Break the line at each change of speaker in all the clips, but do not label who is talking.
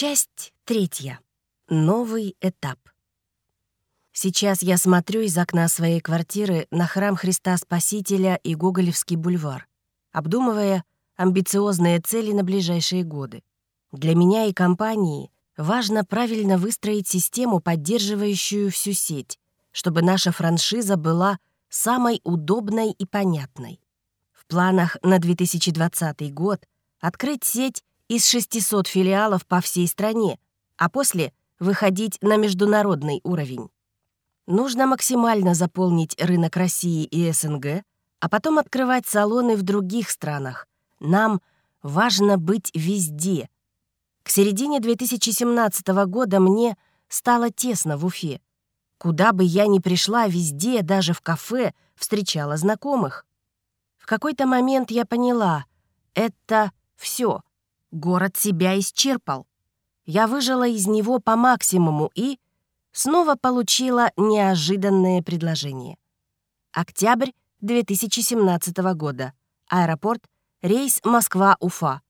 Часть третья. Новый этап. Сейчас я смотрю из окна своей квартиры на храм Христа Спасителя и Гоголевский бульвар, обдумывая амбициозные цели на ближайшие годы. Для меня и компании важно правильно выстроить систему, поддерживающую всю сеть, чтобы наша франшиза была самой удобной и понятной. В планах на 2020 год открыть сеть из 600 филиалов по всей стране, а после выходить на международный уровень. Нужно максимально заполнить рынок России и СНГ, а потом открывать салоны в других странах. Нам важно быть везде. К середине 2017 года мне стало тесно в Уфе. Куда бы я ни пришла, везде, даже в кафе, встречала знакомых. В какой-то момент я поняла — это все. Город себя исчерпал. Я выжила из него по максимуму и снова получила неожиданное предложение. Октябрь 2017 года. Аэропорт. Рейс Москва-Уфа.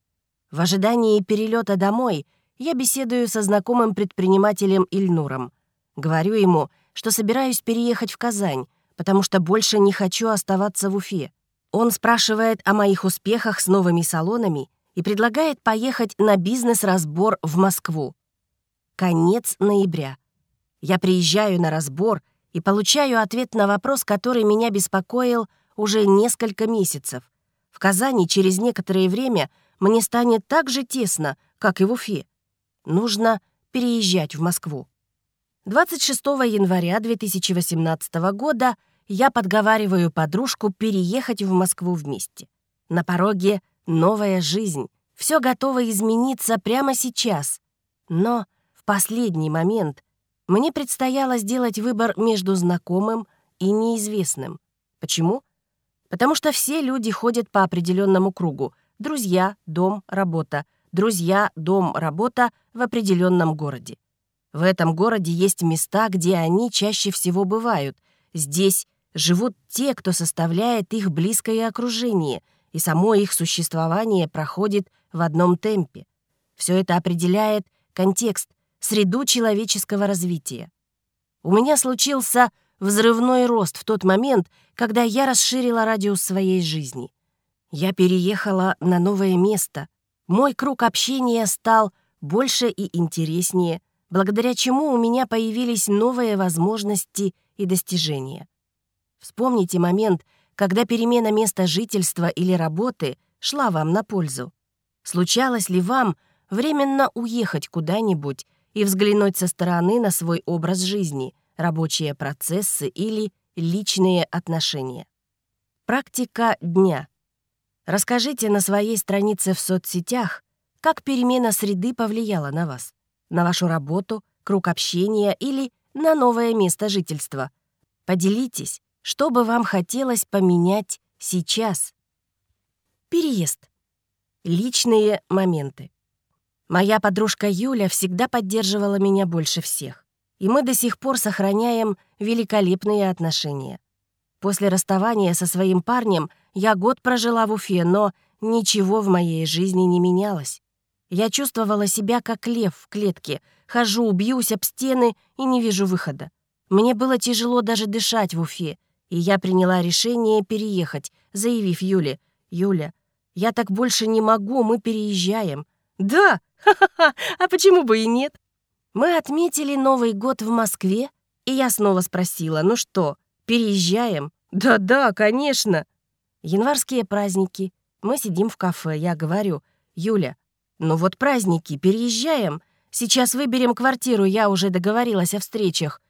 В ожидании перелета домой я беседую со знакомым предпринимателем Ильнуром. Говорю ему, что собираюсь переехать в Казань, потому что больше не хочу оставаться в Уфе. Он спрашивает о моих успехах с новыми салонами и предлагает поехать на бизнес-разбор в Москву. Конец ноября. Я приезжаю на разбор и получаю ответ на вопрос, который меня беспокоил уже несколько месяцев. В Казани через некоторое время мне станет так же тесно, как и в Уфе. Нужно переезжать в Москву. 26 января 2018 года я подговариваю подружку переехать в Москву вместе. На пороге новая жизнь. Все готово измениться прямо сейчас. Но в последний момент мне предстояло сделать выбор между знакомым и неизвестным. Почему? Потому что все люди ходят по определенному кругу. Друзья, дом, работа. Друзья, дом, работа в определенном городе. В этом городе есть места, где они чаще всего бывают. Здесь живут те, кто составляет их близкое окружение, и само их существование проходит в одном темпе. Все это определяет контекст, среду человеческого развития. У меня случился взрывной рост в тот момент, когда я расширила радиус своей жизни. Я переехала на новое место. Мой круг общения стал больше и интереснее, благодаря чему у меня появились новые возможности и достижения. Вспомните момент, когда перемена места жительства или работы шла вам на пользу. Случалось ли вам временно уехать куда-нибудь и взглянуть со стороны на свой образ жизни, рабочие процессы или личные отношения. Практика дня. Расскажите на своей странице в соцсетях, как перемена среды повлияла на вас, на вашу работу, круг общения или на новое место жительства. Поделитесь, что бы вам хотелось поменять сейчас. Переезд. Личные моменты. Моя подружка Юля всегда поддерживала меня больше всех. И мы до сих пор сохраняем великолепные отношения. После расставания со своим парнем я год прожила в Уфе, но ничего в моей жизни не менялось. Я чувствовала себя как лев в клетке, хожу, бьюсь об стены и не вижу выхода. Мне было тяжело даже дышать в Уфе, и я приняла решение переехать, заявив Юле, «Юля, я так больше не могу, мы переезжаем». «Да, Ха-ха-ха, а почему бы и нет? Мы отметили Новый год в Москве, и я снова спросила, ну что, переезжаем? Да-да, конечно. Январские праздники. Мы сидим в кафе, я говорю, Юля, ну вот праздники, переезжаем. Сейчас выберем квартиру, я уже договорилась о встречах.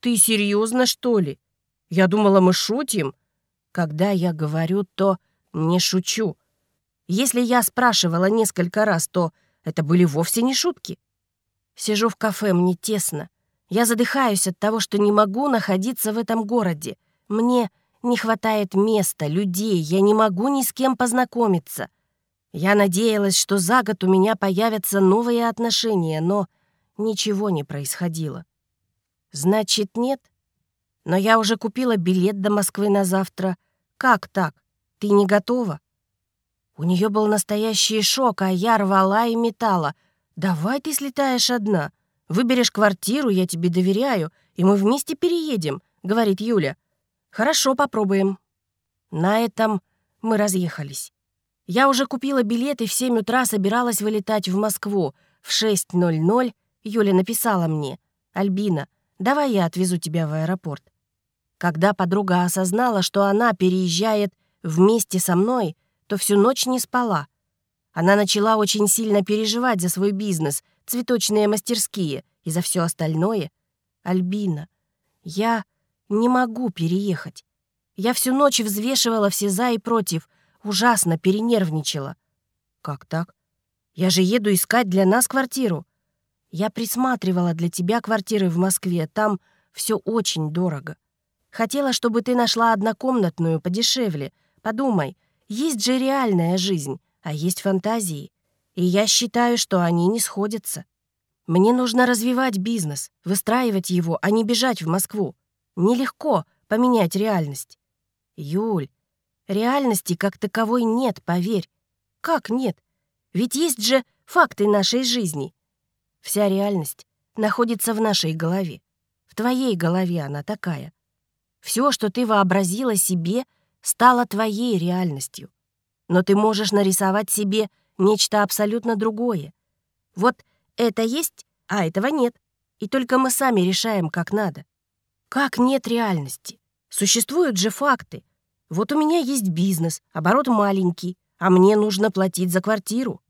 Ты серьезно, что ли? Я думала, мы шутим. Когда я говорю, то не шучу. Если я спрашивала несколько раз, то это были вовсе не шутки. Сижу в кафе, мне тесно. Я задыхаюсь от того, что не могу находиться в этом городе. Мне не хватает места, людей, я не могу ни с кем познакомиться. Я надеялась, что за год у меня появятся новые отношения, но ничего не происходило. Значит, нет? Но я уже купила билет до Москвы на завтра. Как так? Ты не готова? У нее был настоящий шок, а я рвала и метала. «Давай ты слетаешь одна. Выберешь квартиру, я тебе доверяю, и мы вместе переедем», — говорит Юля. «Хорошо, попробуем». На этом мы разъехались. Я уже купила билет и в 7 утра собиралась вылетать в Москву. В 6.00 Юля написала мне. «Альбина, давай я отвезу тебя в аэропорт». Когда подруга осознала, что она переезжает вместе со мной, то всю ночь не спала. Она начала очень сильно переживать за свой бизнес, цветочные мастерские и за все остальное. «Альбина, я не могу переехать. Я всю ночь взвешивала все «за» и «против», ужасно перенервничала. «Как так? Я же еду искать для нас квартиру. Я присматривала для тебя квартиры в Москве, там все очень дорого. Хотела, чтобы ты нашла однокомнатную подешевле. Подумай, есть же реальная жизнь, а есть фантазии. И я считаю, что они не сходятся. Мне нужно развивать бизнес, выстраивать его, а не бежать в Москву. Нелегко поменять реальность. Юль, реальности как таковой нет, поверь. Как нет? Ведь есть же факты нашей жизни. Вся реальность находится в нашей голове. В твоей голове она такая. Все, что ты вообразила себе, стало твоей реальностью. Но ты можешь нарисовать себе нечто абсолютно другое. Вот это есть, а этого нет. И только мы сами решаем, как надо. Как нет реальности? Существуют же факты. Вот у меня есть бизнес, оборот маленький, а мне нужно платить за квартиру.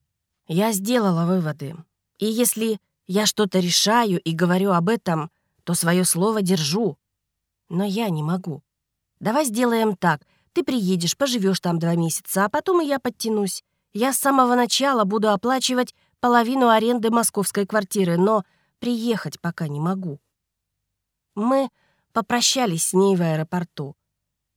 Я сделала выводы. И если я что-то решаю и говорю об этом, то свое слово держу. Но я не могу. Давай сделаем так. Ты приедешь, поживешь там два месяца, а потом и я подтянусь. Я с самого начала буду оплачивать половину аренды московской квартиры, но приехать пока не могу. Мы попрощались с ней в аэропорту.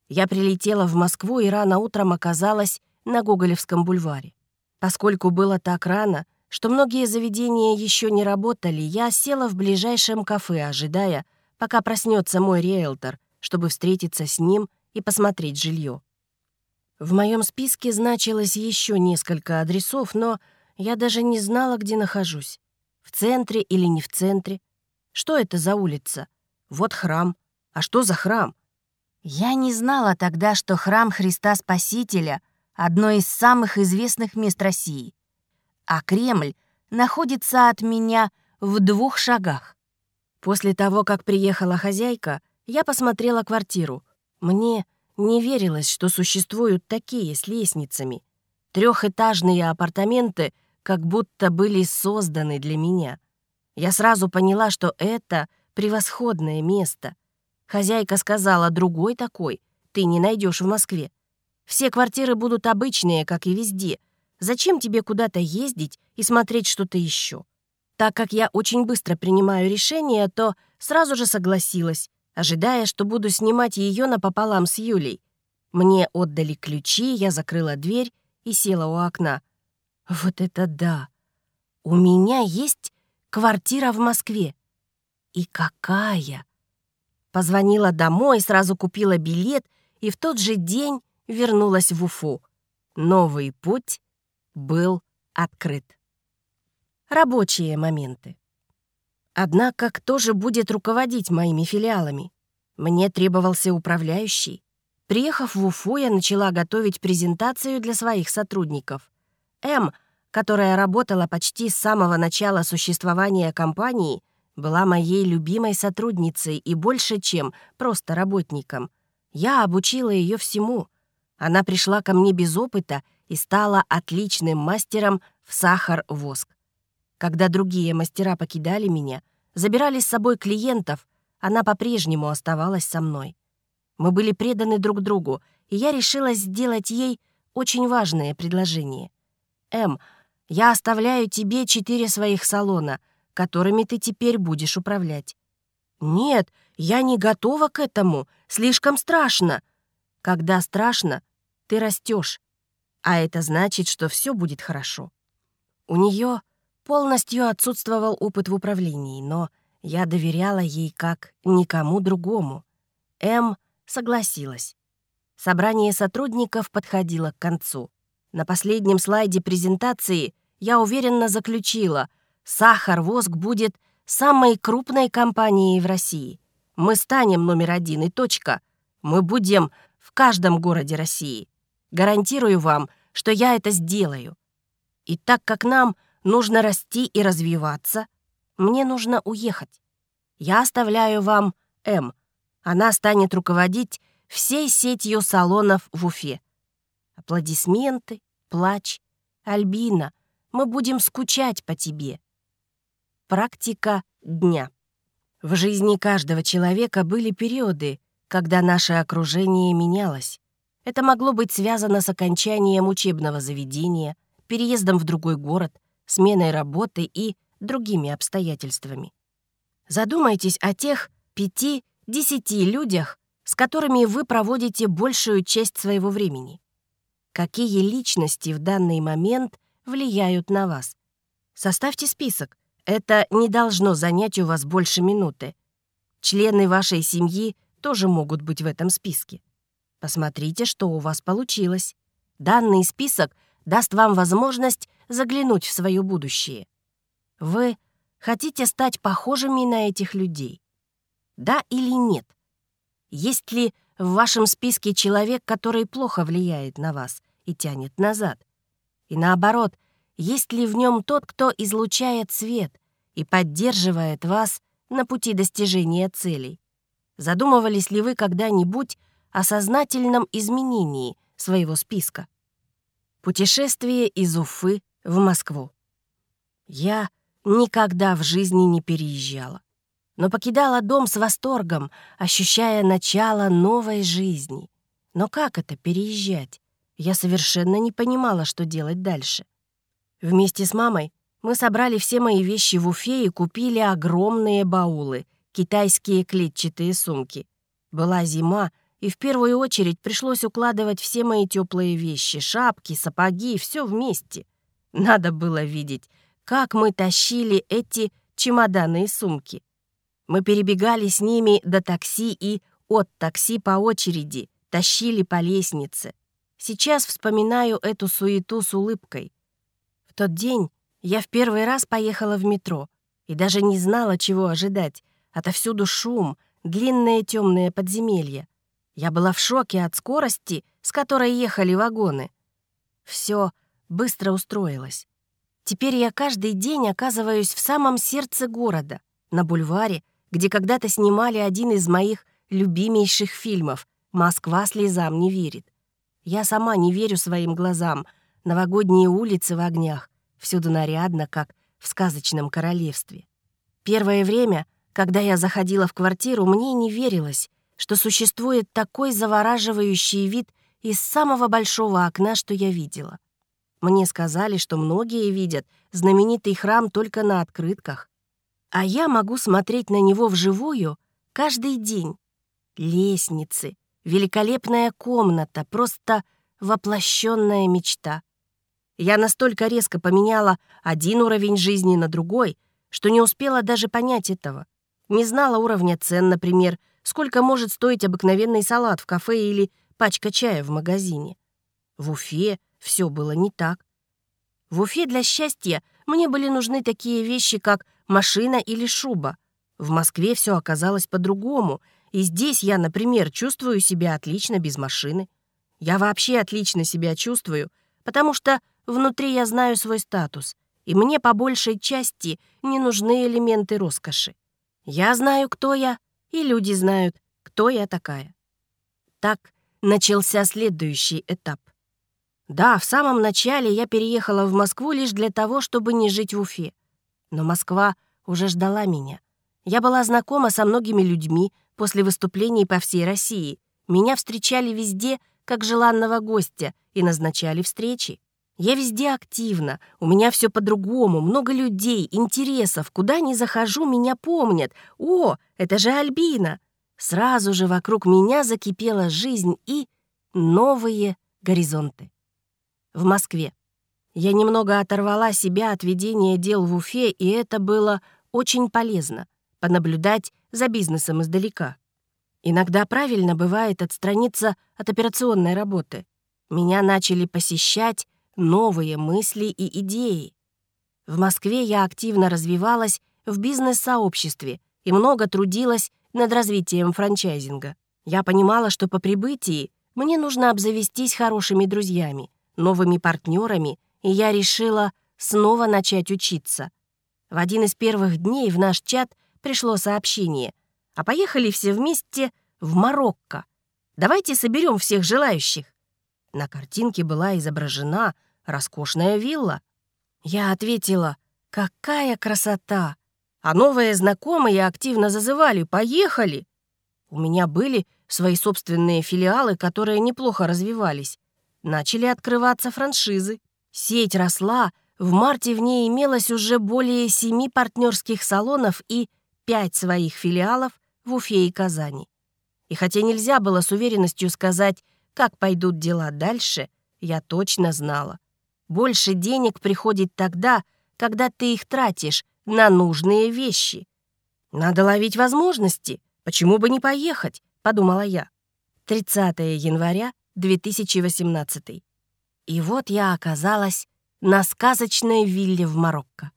Я прилетела в Москву и рано утром оказалась на Гоголевском бульваре. Поскольку было так рано, что многие заведения еще не работали, я села в ближайшем кафе, ожидая, пока проснется мой риэлтор, чтобы встретиться с ним и посмотреть жилье. В моем списке значилось еще несколько адресов, но я даже не знала, где нахожусь. В центре или не в центре. Что это за улица? Вот храм. А что за храм? Я не знала тогда, что храм Христа Спасителя — одно из самых известных мест России, а Кремль находится от меня в двух шагах. После того, как приехала хозяйка, я посмотрела квартиру. Мне не верилось, что существуют такие с лестницами. Трехэтажные апартаменты как будто были созданы для меня. Я сразу поняла, что это превосходное место. Хозяйка сказала, другой такой ты не найдешь в Москве. Все квартиры будут обычные, как и везде. Зачем тебе куда-то ездить и смотреть что-то еще? Так как я очень быстро принимаю решение, то сразу же согласилась, ожидая, что буду снимать ее напополам с Юлей. Мне отдали ключи, я закрыла дверь и села у окна. Вот это да! У меня есть квартира в Москве. И какая! Позвонила домой, сразу купила билет и в тот же день вернулась в Уфу. Новый путь был открыт. Рабочие моменты. Однако кто же будет руководить моими филиалами? Мне требовался управляющий. Приехав в Уфу, я начала готовить презентацию для своих сотрудников. М, которая работала почти с самого начала существования компании, была моей любимой сотрудницей и больше, чем просто работником. Я обучила ее всему. Она пришла ко мне без опыта и стала отличным мастером в сахар-воск. Когда другие мастера покидали меня, забирали с собой клиентов, она по-прежнему оставалась со мной. Мы были преданы друг другу, и я решила сделать ей очень важное предложение. «Эм, я оставляю тебе четыре своих салона — которыми ты теперь будешь управлять. Нет, я не готова к этому, слишком страшно. Когда страшно, ты растешь, а это значит, что все будет хорошо. У нее полностью отсутствовал опыт в управлении, но я доверяла ей как никому другому. М согласилась. Собрание сотрудников подходило к концу. На последнем слайде презентации я уверенно заключила — «Сахар-воск» будет самой крупной компанией в России. Мы станем номер один и точка. Мы будем в каждом городе России. Гарантирую вам, что я это сделаю. И так как нам нужно расти и развиваться, мне нужно уехать. Я оставляю вам М. Она станет руководить всей сетью салонов в Уфе. Аплодисменты, плач. Альбина, мы будем скучать по тебе. Практика дня. В жизни каждого человека были периоды, когда наше окружение менялось. Это могло быть связано с окончанием учебного заведения, переездом в другой город, сменой работы и другими обстоятельствами. Задумайтесь о тех пяти-десяти людях, с которыми вы проводите большую часть своего времени. Какие личности в данный момент влияют на вас? Составьте список. Это не должно занять у вас больше минуты. Члены вашей семьи тоже могут быть в этом списке. Посмотрите, что у вас получилось. Данный список даст вам возможность заглянуть в свое будущее. Вы хотите стать похожими на этих людей? Да или нет? Есть ли в вашем списке человек, который плохо влияет на вас и тянет назад? И наоборот, есть ли в нем тот, кто излучает свет и поддерживает вас на пути достижения целей? Задумывались ли вы когда-нибудь о сознательном изменении своего списка? Путешествие из Уфы в Москву. Я никогда в жизни не переезжала, но покидала дом с восторгом, ощущая начало новой жизни. Но как это переезжать? Я совершенно не понимала, что делать дальше. Вместе с мамой мы собрали все мои вещи в Уфе и купили огромные баулы, китайские клетчатые сумки. Была зима, и в первую очередь пришлось укладывать все мои теплые вещи, шапки, сапоги, все вместе. Надо было видеть, как мы тащили эти чемоданы и сумки. Мы перебегали с ними до такси и от такси по очереди, тащили по лестнице. Сейчас вспоминаю эту суету с улыбкой. В тот день я в первый раз поехала в метро и даже не знала, чего ожидать. Отовсюду шум, длинные темные подземелья. Я была в шоке от скорости, с которой ехали вагоны. Все быстро устроилось. Теперь я каждый день оказываюсь в самом сердце города, на бульваре, где когда-то снимали один из моих любимейших фильмов «Москва слезам не верит». Я сама не верю своим глазам. Новогодние улицы в огнях, всюду нарядно, как в сказочном королевстве. Первое время, когда я заходила в квартиру, мне не верилось, что существует такой завораживающий вид из самого большого окна, что я видела. Мне сказали, что многие видят знаменитый храм только на открытках, а я могу смотреть на него вживую каждый день. Лестницы, великолепная комната, просто воплощенная мечта. Я настолько резко поменяла один уровень жизни на другой, что не успела даже понять этого. Не знала уровня цен, например, сколько может стоить обыкновенный салат в кафе или пачка чая в магазине. В Уфе все было не так. В Уфе для счастья мне были нужны такие вещи, как машина или шуба. В Москве все оказалось по-другому, и здесь я, например, чувствую себя отлично без машины. Я вообще отлично себя чувствую, потому что внутри я знаю свой статус, и мне по большей части не нужны элементы роскоши. Я знаю, кто я, и люди знают, кто я такая. Так начался следующий этап. Да, в самом начале я переехала в Москву лишь для того, чтобы не жить в Уфе. Но Москва уже ждала меня. Я была знакома со многими людьми после выступлений по всей России. Меня встречали везде, как желанного гостя, и назначали встречи. Я везде активна, у меня все по-другому, много людей, интересов. Куда ни захожу, меня помнят. О, это же Альбина! Сразу же вокруг меня закипела жизнь и новые горизонты. В Москве. Я немного оторвала себя от ведения дел в Уфе, и это было очень полезно — понаблюдать за бизнесом издалека. Иногда правильно бывает отстраниться от операционной работы. Меня начали посещать новые мысли и идеи. В Москве я активно развивалась в бизнес-сообществе и много трудилась над развитием франчайзинга. Я понимала, что по прибытии мне нужно обзавестись хорошими друзьями, новыми партнерами, и я решила снова начать учиться. В один из первых дней в наш чат пришло сообщение, а поехали все вместе в Марокко. Давайте соберем всех желающих. На картинке была изображена роскошная вилла. Я ответила, какая красота! А новые знакомые активно зазывали «Поехали!». У меня были свои собственные филиалы, которые неплохо развивались. Начали открываться франшизы. Сеть росла, в марте в ней имелось уже более семи партнерских салонов и пять своих филиалов в Уфе и Казани. И хотя нельзя было с уверенностью сказать, как пойдут дела дальше, я точно знала. Больше денег приходит тогда, когда ты их тратишь на нужные вещи. Надо ловить возможности. Почему бы не поехать? Подумала я. 30 января 2018. И вот я оказалась на сказочной вилле в Марокко.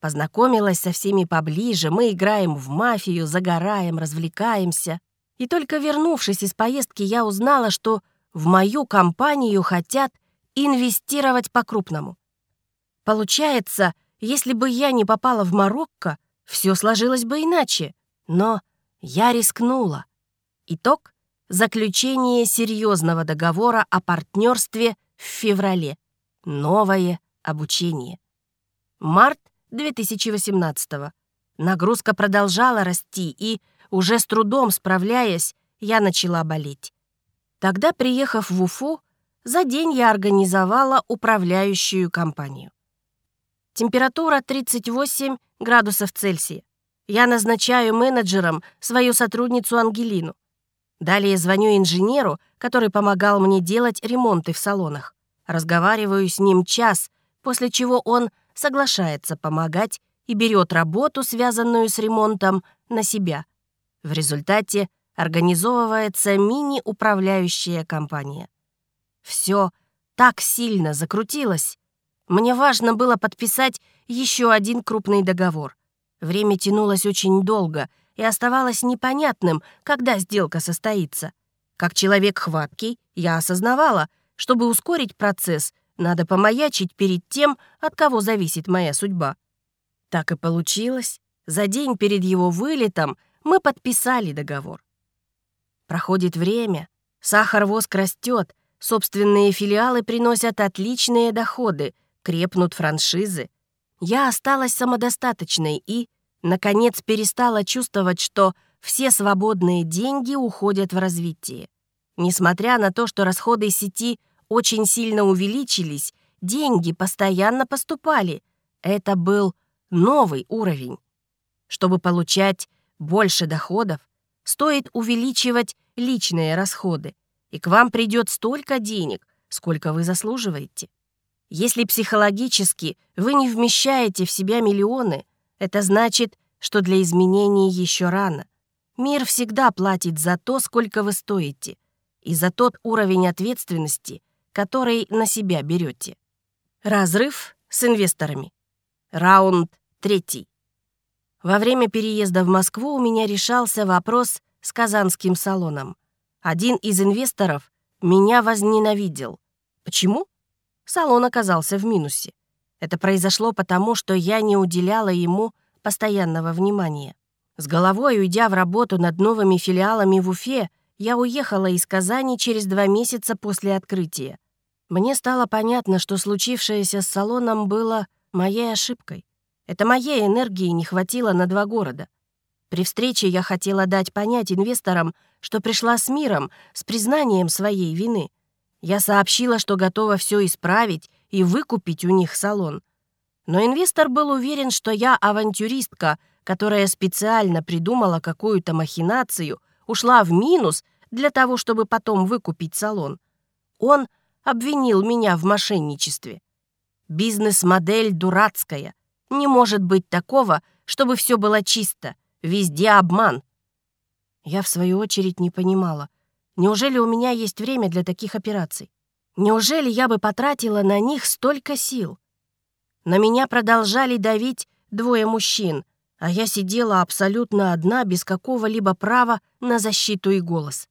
Познакомилась со всеми поближе, мы играем в мафию, загораем, развлекаемся. И только вернувшись из поездки, я узнала, что в мою компанию хотят инвестировать по-крупному. Получается, если бы я не попала в Марокко, все сложилось бы иначе. Но я рискнула. Итог — заключение серьезного договора о партнерстве в феврале. Новое обучение. Март 2018 -го. Нагрузка продолжала расти, и, уже с трудом справляясь, я начала болеть. Тогда, приехав в Уфу, за день я организовала управляющую компанию. Температура 38 градусов Цельсия. Я назначаю менеджером свою сотрудницу Ангелину. Далее звоню инженеру, который помогал мне делать ремонты в салонах. Разговариваю с ним час, после чего он соглашается помогать и берет работу, связанную с ремонтом, на себя. В результате организовывается мини-управляющая компания. Все так сильно закрутилось. Мне важно было подписать еще один крупный договор. Время тянулось очень долго, и оставалось непонятным, когда сделка состоится. Как человек хваткий, я осознавала, чтобы ускорить процесс, надо помаячить перед тем, от кого зависит моя судьба. Так и получилось. За день перед его вылетом мы подписали договор. Проходит время, сахар-воск растет, собственные филиалы приносят отличные доходы, крепнут франшизы. Я осталась самодостаточной и, наконец, перестала чувствовать, что все свободные деньги уходят в развитие. Несмотря на то, что расходы сети очень сильно увеличились, деньги постоянно поступали. Это был новый уровень. Чтобы получать больше доходов, стоит увеличивать личные расходы, и к вам придет столько денег, сколько вы заслуживаете. Если психологически вы не вмещаете в себя миллионы, это значит, что для изменений еще рано. Мир всегда платит за то, сколько вы стоите, и за тот уровень ответственности, который на себя берете. Разрыв с инвесторами. Раунд третий. Во время переезда в Москву у меня решался вопрос с казанским салоном. Один из инвесторов меня возненавидел. Почему? Салон оказался в минусе. Это произошло потому, что я не уделяла ему постоянного внимания. С головой уйдя в работу над новыми филиалами в Уфе, я уехала из Казани через два месяца после открытия. Мне стало понятно, что случившееся с салоном было моей ошибкой. Это моей энергии не хватило на два города. При встрече я хотела дать понять инвесторам, что пришла с миром, с признанием своей вины. Я сообщила, что готова все исправить и выкупить у них салон. Но инвестор был уверен, что я авантюристка, которая специально придумала какую-то махинацию, ушла в минус для того, чтобы потом выкупить салон. Он обвинил меня в мошенничестве. Бизнес-модель дурацкая. Не может быть такого, чтобы все было чисто. Везде обман. Я, в свою очередь, не понимала. Неужели у меня есть время для таких операций? Неужели я бы потратила на них столько сил? На меня продолжали давить двое мужчин, а я сидела абсолютно одна, без какого-либо права на защиту и голос.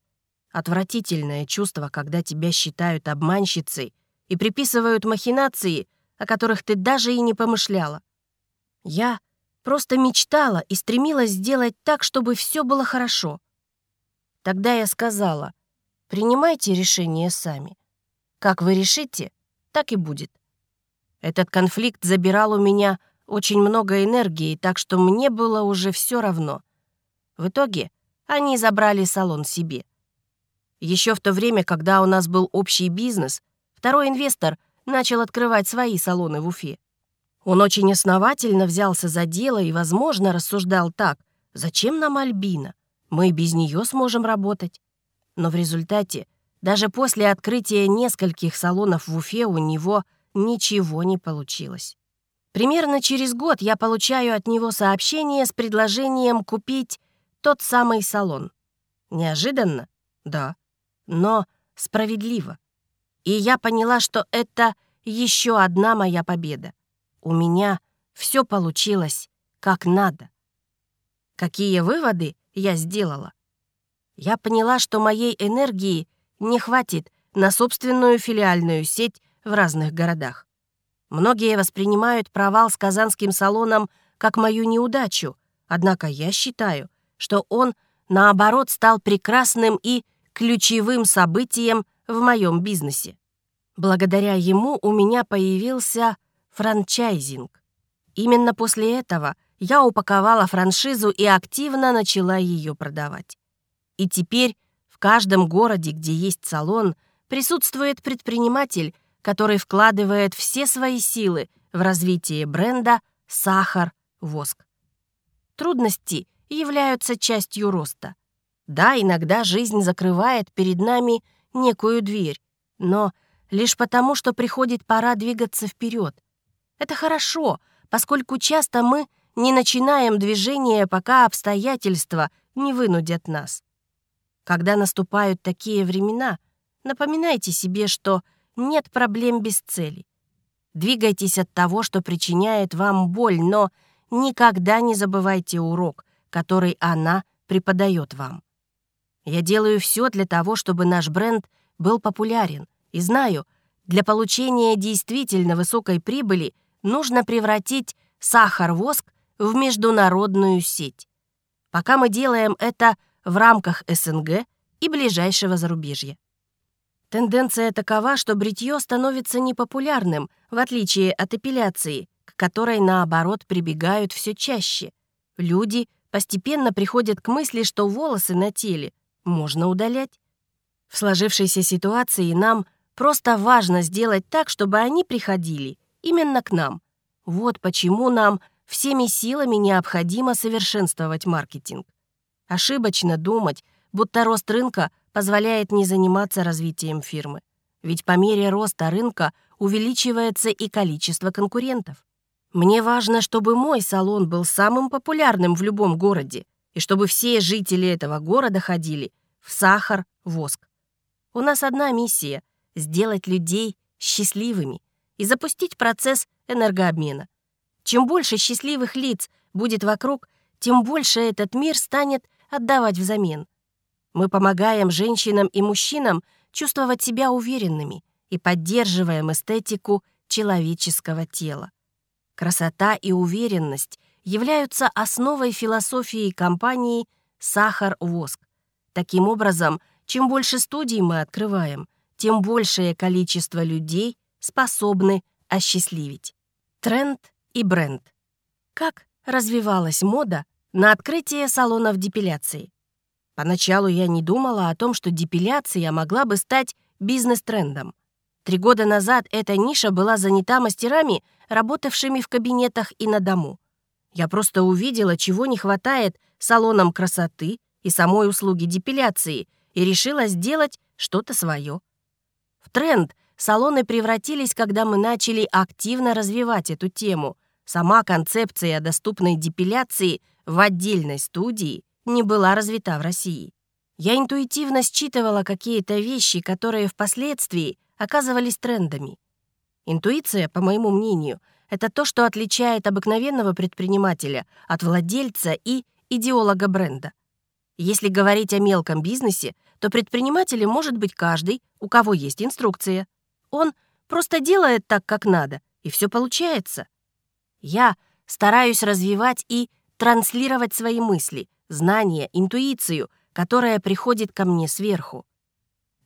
Отвратительное чувство, когда тебя считают обманщицей и приписывают махинации, о которых ты даже и не помышляла. Я просто мечтала и стремилась сделать так, чтобы все было хорошо. Тогда я сказала, принимайте решение сами. Как вы решите, так и будет. Этот конфликт забирал у меня очень много энергии, так что мне было уже все равно. В итоге они забрали салон себе. Еще в то время, когда у нас был общий бизнес, второй инвестор начал открывать свои салоны в Уфе. Он очень основательно взялся за дело и, возможно, рассуждал так, «Зачем нам Альбина? Мы без нее сможем работать». Но в результате, даже после открытия нескольких салонов в Уфе у него ничего не получилось. Примерно через год я получаю от него сообщение с предложением купить тот самый салон. Неожиданно? Да. Но справедливо. И я поняла, что это еще одна моя победа. У меня все получилось как надо. Какие выводы я сделала? Я поняла, что моей энергии не хватит на собственную филиальную сеть в разных городах. Многие воспринимают провал с казанским салоном как мою неудачу, однако я считаю, что он, наоборот, стал прекрасным и ключевым событием в моем бизнесе. Благодаря ему у меня появился франчайзинг. Именно после этого я упаковала франшизу и активно начала ее продавать. И теперь каждом городе, где есть салон, присутствует предприниматель, который вкладывает все свои силы в развитие бренда «Сахар, воск». Трудности являются частью роста. Да, иногда жизнь закрывает перед нами некую дверь, но лишь потому, что приходит пора двигаться вперед. Это хорошо, поскольку часто мы не начинаем движение, пока обстоятельства не вынудят нас. Когда наступают такие времена, напоминайте себе, что нет проблем без цели. Двигайтесь от того, что причиняет вам боль, но никогда не забывайте урок, который она преподает вам. Я делаю все для того, чтобы наш бренд был популярен, и знаю, для получения действительно высокой прибыли нужно превратить сахар-воск в международную сеть. Пока мы делаем это в рамках СНГ и ближайшего зарубежья. Тенденция такова, что бритье становится непопулярным, в отличие от эпиляции, к которой, наоборот, прибегают все чаще. Люди постепенно приходят к мысли, что волосы на теле можно удалять. В сложившейся ситуации нам просто важно сделать так, чтобы они приходили именно к нам. Вот почему нам всеми силами необходимо совершенствовать маркетинг. Ошибочно думать, будто рост рынка позволяет не заниматься развитием фирмы. Ведь по мере роста рынка увеличивается и количество конкурентов. Мне важно, чтобы мой салон был самым популярным в любом городе, и чтобы все жители этого города ходили в сахар, воск. У нас одна миссия — сделать людей счастливыми и запустить процесс энергообмена. Чем больше счастливых лиц будет вокруг, тем больше этот мир станет отдавать взамен. Мы помогаем женщинам и мужчинам чувствовать себя уверенными и поддерживаем эстетику человеческого тела. Красота и уверенность являются основой философии компании «Сахар-воск». Таким образом, чем больше студий мы открываем, тем большее количество людей способны осчастливить. Тренд и бренд. Как развивалась мода на открытие салонов депиляции? Поначалу я не думала о том, что депиляция могла бы стать бизнес-трендом. Три года назад эта ниша была занята мастерами, работавшими в кабинетах и на дому. Я просто увидела, чего не хватает салонам красоты и самой услуги депиляции, и решила сделать что-то свое. В тренд салоны превратились, когда мы начали активно развивать эту тему. Сама концепция доступной депиляции в отдельной студии не была развита в России. Я интуитивно считывала какие-то вещи, которые впоследствии оказывались трендами. Интуиция, по моему мнению, это то, что отличает обыкновенного предпринимателя от владельца и идеолога бренда. Если говорить о мелком бизнесе, то предпринимателем может быть каждый, у кого есть инструкция. Он просто делает так, как надо, и все получается. Я стараюсь развивать и транслировать свои мысли, знания, интуицию, которая приходит ко мне сверху.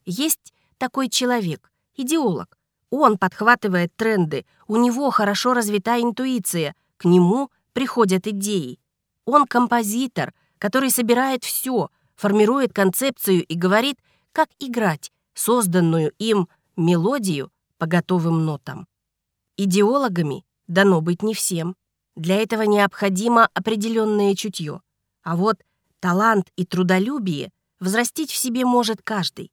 Есть такой человек, идеолог. Он подхватывает тренды, у него хорошо развита интуиция, к нему приходят идеи. Он композитор, который собирает все, формирует концепцию и говорит, как играть созданную им мелодию по готовым нотам. Идеологами дано быть не всем. Для этого необходимо определенное чутье. А вот талант и трудолюбие взрастить в себе может каждый.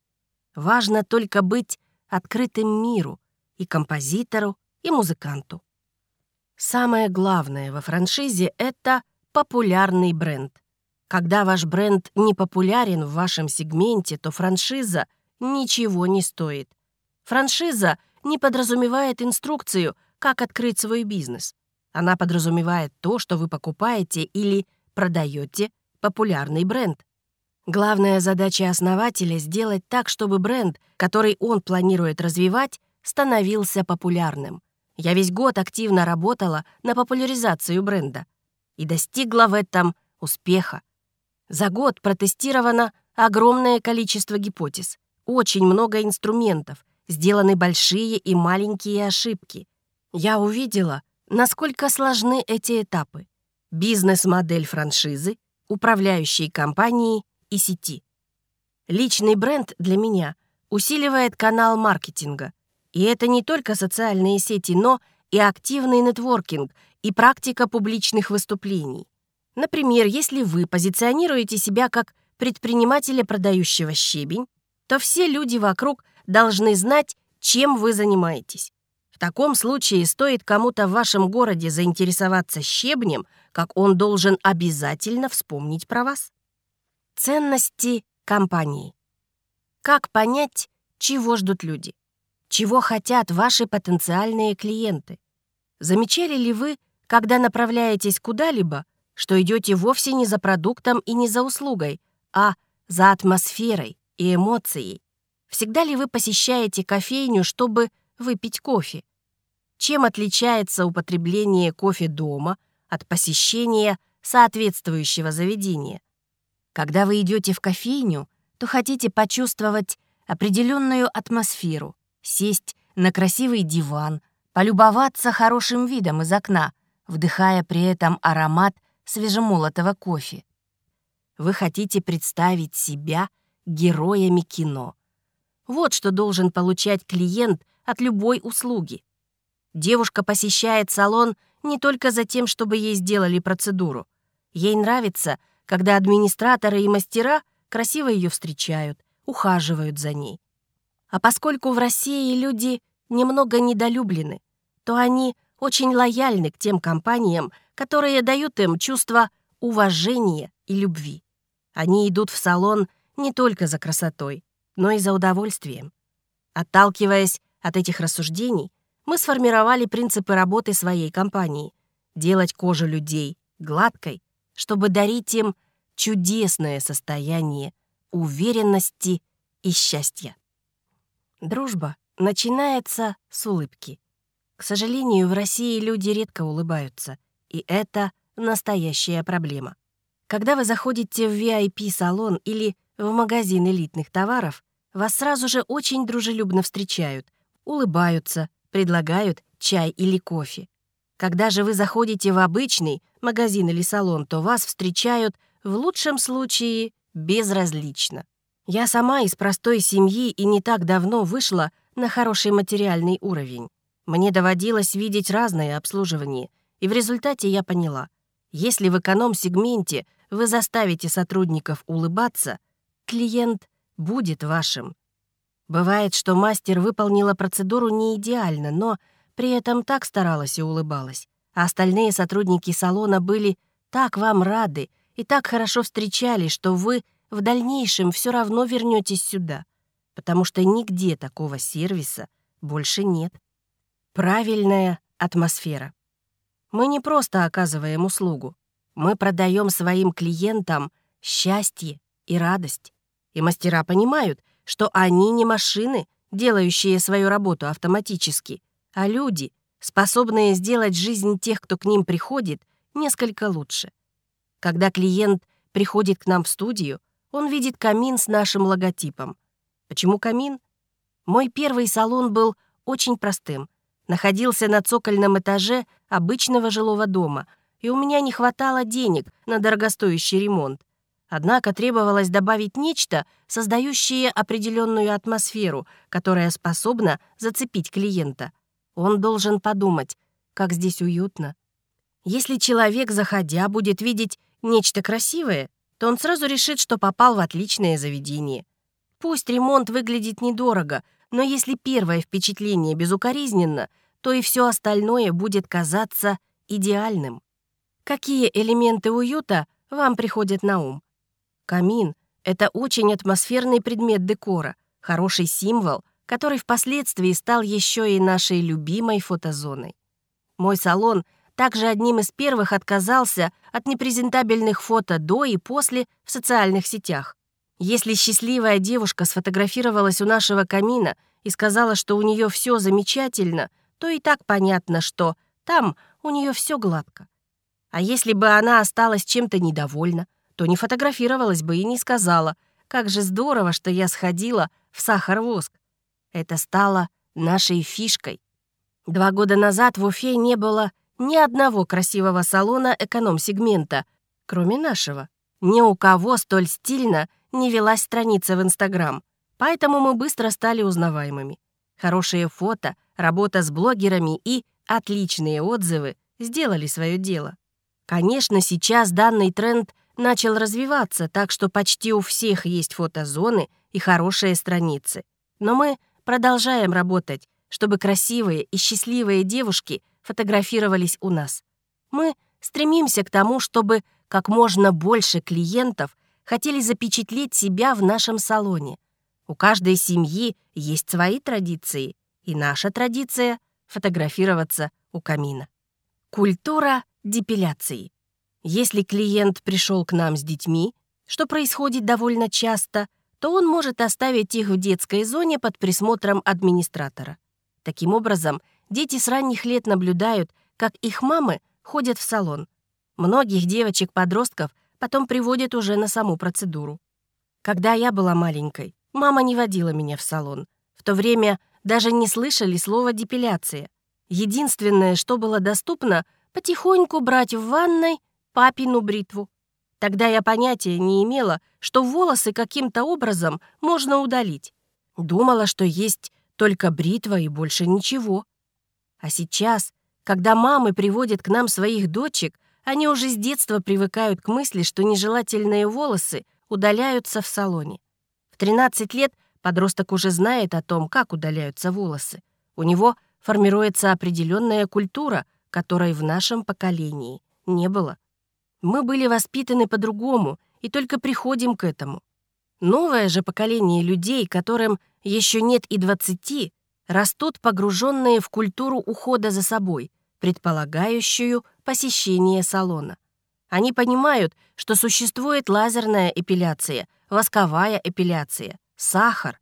Важно только быть открытым миру и композитору, и музыканту. Самое главное во франшизе — это популярный бренд. Когда ваш бренд не популярен в вашем сегменте, то франшиза ничего не стоит. Франшиза не подразумевает инструкцию, как открыть свой бизнес. Она подразумевает то, что вы покупаете или продаете популярный бренд. Главная задача основателя — сделать так, чтобы бренд, который он планирует развивать, становился популярным. Я весь год активно работала на популяризацию бренда и достигла в этом успеха. За год протестировано огромное количество гипотез, очень много инструментов, сделаны большие и маленькие ошибки. Я увидела, насколько сложны эти этапы. Бизнес-модель франшизы, управляющей компанией и сети. Личный бренд для меня усиливает канал маркетинга. И это не только социальные сети, но и активный нетворкинг и практика публичных выступлений. Например, если вы позиционируете себя как предпринимателя, продающего щебень, то все люди вокруг должны знать, чем вы занимаетесь. Таком случае стоит кому-то в вашем городе заинтересоваться щебнем, как он должен обязательно вспомнить про вас. Ценности компании. Как понять, чего ждут люди? Чего хотят ваши потенциальные клиенты? Замечали ли вы, когда направляетесь куда-либо, что идете вовсе не за продуктом и не за услугой, а за атмосферой и эмоцией? Всегда ли вы посещаете кофейню, чтобы выпить кофе? Чем отличается употребление кофе дома от посещения соответствующего заведения? Когда вы идете в кофейню, то хотите почувствовать определенную атмосферу, сесть на красивый диван, полюбоваться хорошим видом из окна, вдыхая при этом аромат свежемолотого кофе. Вы хотите представить себя героями кино. Вот что должен получать клиент от любой услуги. Девушка посещает салон не только за тем, чтобы ей сделали процедуру. Ей нравится, когда администраторы и мастера красиво ее встречают, ухаживают за ней. А поскольку в России люди немного недолюблены, то они очень лояльны к тем компаниям, которые дают им чувство уважения и любви. Они идут в салон не только за красотой, но и за удовольствием. Отталкиваясь от этих рассуждений, мы сформировали принципы работы своей компании — делать кожу людей гладкой, чтобы дарить им чудесное состояние уверенности и счастья. Дружба начинается с улыбки. К сожалению, в России люди редко улыбаются, и это настоящая проблема. Когда вы заходите в VIP-салон или в магазин элитных товаров, вас сразу же очень дружелюбно встречают, улыбаются, предлагают чай или кофе. Когда же вы заходите в обычный магазин или салон, то вас встречают в лучшем случае безразлично. Я сама из простой семьи и не так давно вышла на хороший материальный уровень. Мне доводилось видеть разное обслуживание, и в результате я поняла, если в эконом-сегменте вы заставите сотрудников улыбаться, клиент будет вашим. Бывает, что мастер выполнила процедуру не идеально, но при этом так старалась и улыбалась, а остальные сотрудники салона были так вам рады и так хорошо встречали, что вы в дальнейшем все равно вернетесь сюда, потому что нигде такого сервиса больше нет. Правильная атмосфера. Мы не просто оказываем услугу. Мы продаем своим клиентам счастье и радость. И мастера понимают, что они не машины, делающие свою работу автоматически, а люди, способные сделать жизнь тех, кто к ним приходит, несколько лучше. Когда клиент приходит к нам в студию, он видит камин с нашим логотипом. Почему камин? Мой первый салон был очень простым. Находился на цокольном этаже обычного жилого дома, и у меня не хватало денег на дорогостоящий ремонт. Однако требовалось добавить нечто, создающее определенную атмосферу, которая способна зацепить клиента. Он должен подумать, как здесь уютно. Если человек, заходя, будет видеть нечто красивое, то он сразу решит, что попал в отличное заведение. Пусть ремонт выглядит недорого, но если первое впечатление безукоризненно, то и все остальное будет казаться идеальным. Какие элементы уюта вам приходят на ум? Камин — это очень атмосферный предмет декора, хороший символ, который впоследствии стал еще и нашей любимой фотозоной. Мой салон также одним из первых отказался от непрезентабельных фото до и после в социальных сетях. Если счастливая девушка сфотографировалась у нашего камина и сказала, что у нее все замечательно, то и так понятно, что там у нее все гладко. А если бы она осталась чем-то недовольна, то не фотографировалась бы и не сказала, как же здорово, что я сходила в сахар-воск. Это стало нашей фишкой. Два года назад в Уфе не было ни одного красивого салона эконом-сегмента, кроме нашего. Ни у кого столь стильно не велась страница в Инстаграм, поэтому мы быстро стали узнаваемыми. Хорошие фото, работа с блогерами и отличные отзывы сделали свое дело. Конечно, сейчас данный тренд начал развиваться, так что почти у всех есть фотозоны и хорошие страницы. Но мы продолжаем работать, чтобы красивые и счастливые девушки фотографировались у нас. Мы стремимся к тому, чтобы как можно больше клиентов хотели запечатлеть себя в нашем салоне. У каждой семьи есть свои традиции, и наша традиция — фотографироваться у камина. Культура депиляции. Если клиент пришел к нам с детьми, что происходит довольно часто, то он может оставить их в детской зоне под присмотром администратора. Таким образом, дети с ранних лет наблюдают, как их мамы ходят в салон. Многих девочек-подростков потом приводят уже на саму процедуру. Когда я была маленькой, мама не водила меня в салон. В то время даже не слышали слова «депиляция». Единственное, что было доступно, потихоньку брать в ванной папину бритву. Тогда я понятия не имела, что волосы каким-то образом можно удалить. Думала, что есть только бритва и больше ничего. А сейчас, когда мамы приводят к нам своих дочек, они уже с детства привыкают к мысли, что нежелательные волосы удаляются в салоне. В 13 лет подросток уже знает о том, как удаляются волосы. У него формируется определенная культура, которой в нашем поколении не было. Мы были воспитаны по-другому и только приходим к этому. Новое же поколение людей, которым еще нет и двадцати, растут погруженные в культуру ухода за собой, предполагающую посещение салона. Они понимают, что существует лазерная эпиляция, восковая эпиляция, сахар.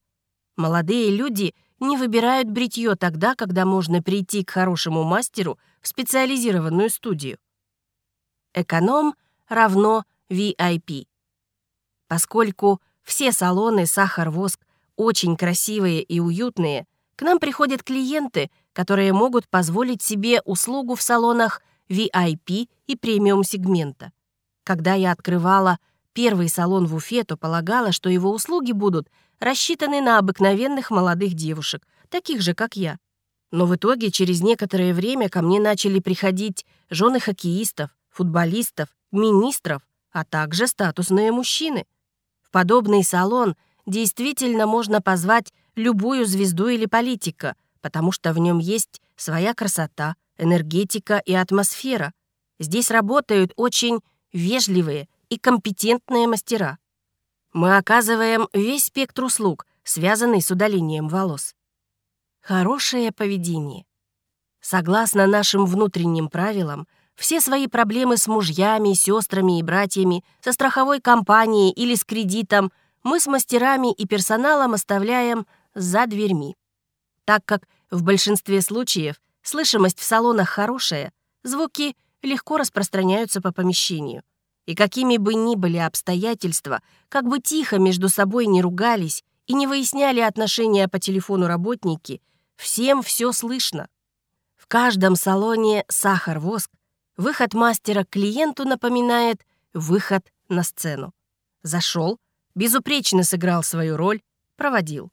Молодые люди не выбирают бритье тогда, когда можно прийти к хорошему мастеру в специализированную студию. Эконом равно VIP. Поскольку все салоны «Сахар-Воск» очень красивые и уютные, к нам приходят клиенты, которые могут позволить себе услугу в салонах VIP и премиум-сегмента. Когда я открывала первый салон в Уфе, то полагала, что его услуги будут рассчитаны на обыкновенных молодых девушек, таких же, как я. Но в итоге через некоторое время ко мне начали приходить жены хоккеистов, футболистов, министров, а также статусные мужчины. В подобный салон действительно можно позвать любую звезду или политика, потому что в нем есть своя красота, энергетика и атмосфера. Здесь работают очень вежливые и компетентные мастера. Мы оказываем весь спектр услуг, связанный с удалением волос. Хорошее поведение. Согласно нашим внутренним правилам, Все свои проблемы с мужьями, сестрами и братьями, со страховой компанией или с кредитом мы с мастерами и персоналом оставляем за дверьми. Так как в большинстве случаев слышимость в салонах хорошая, звуки легко распространяются по помещению. И какими бы ни были обстоятельства, как бы тихо между собой не ругались и не выясняли отношения по телефону работники, всем все слышно. В каждом салоне сахар-воск Выход мастера к клиенту напоминает выход на сцену. Зашел, безупречно сыграл свою роль, проводил.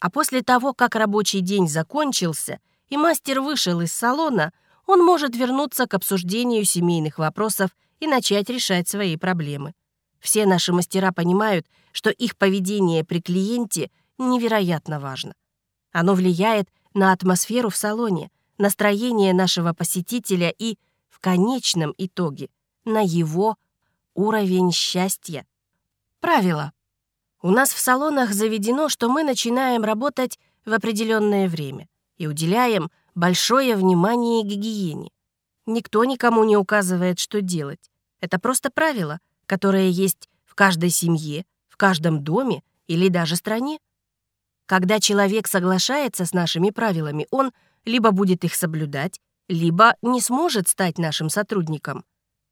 А после того, как рабочий день закончился и мастер вышел из салона, он может вернуться к обсуждению семейных вопросов и начать решать свои проблемы. Все наши мастера понимают, что их поведение при клиенте невероятно важно. Оно влияет на атмосферу в салоне, настроение нашего посетителя и конечном итоге на его уровень счастья. Правило. У нас в салонах заведено, что мы начинаем работать в определенное время и уделяем большое внимание гигиене. Никто никому не указывает, что делать. Это просто правило, которое есть в каждой семье, в каждом доме или даже стране. Когда человек соглашается с нашими правилами, он либо будет их соблюдать, либо не сможет стать нашим сотрудником.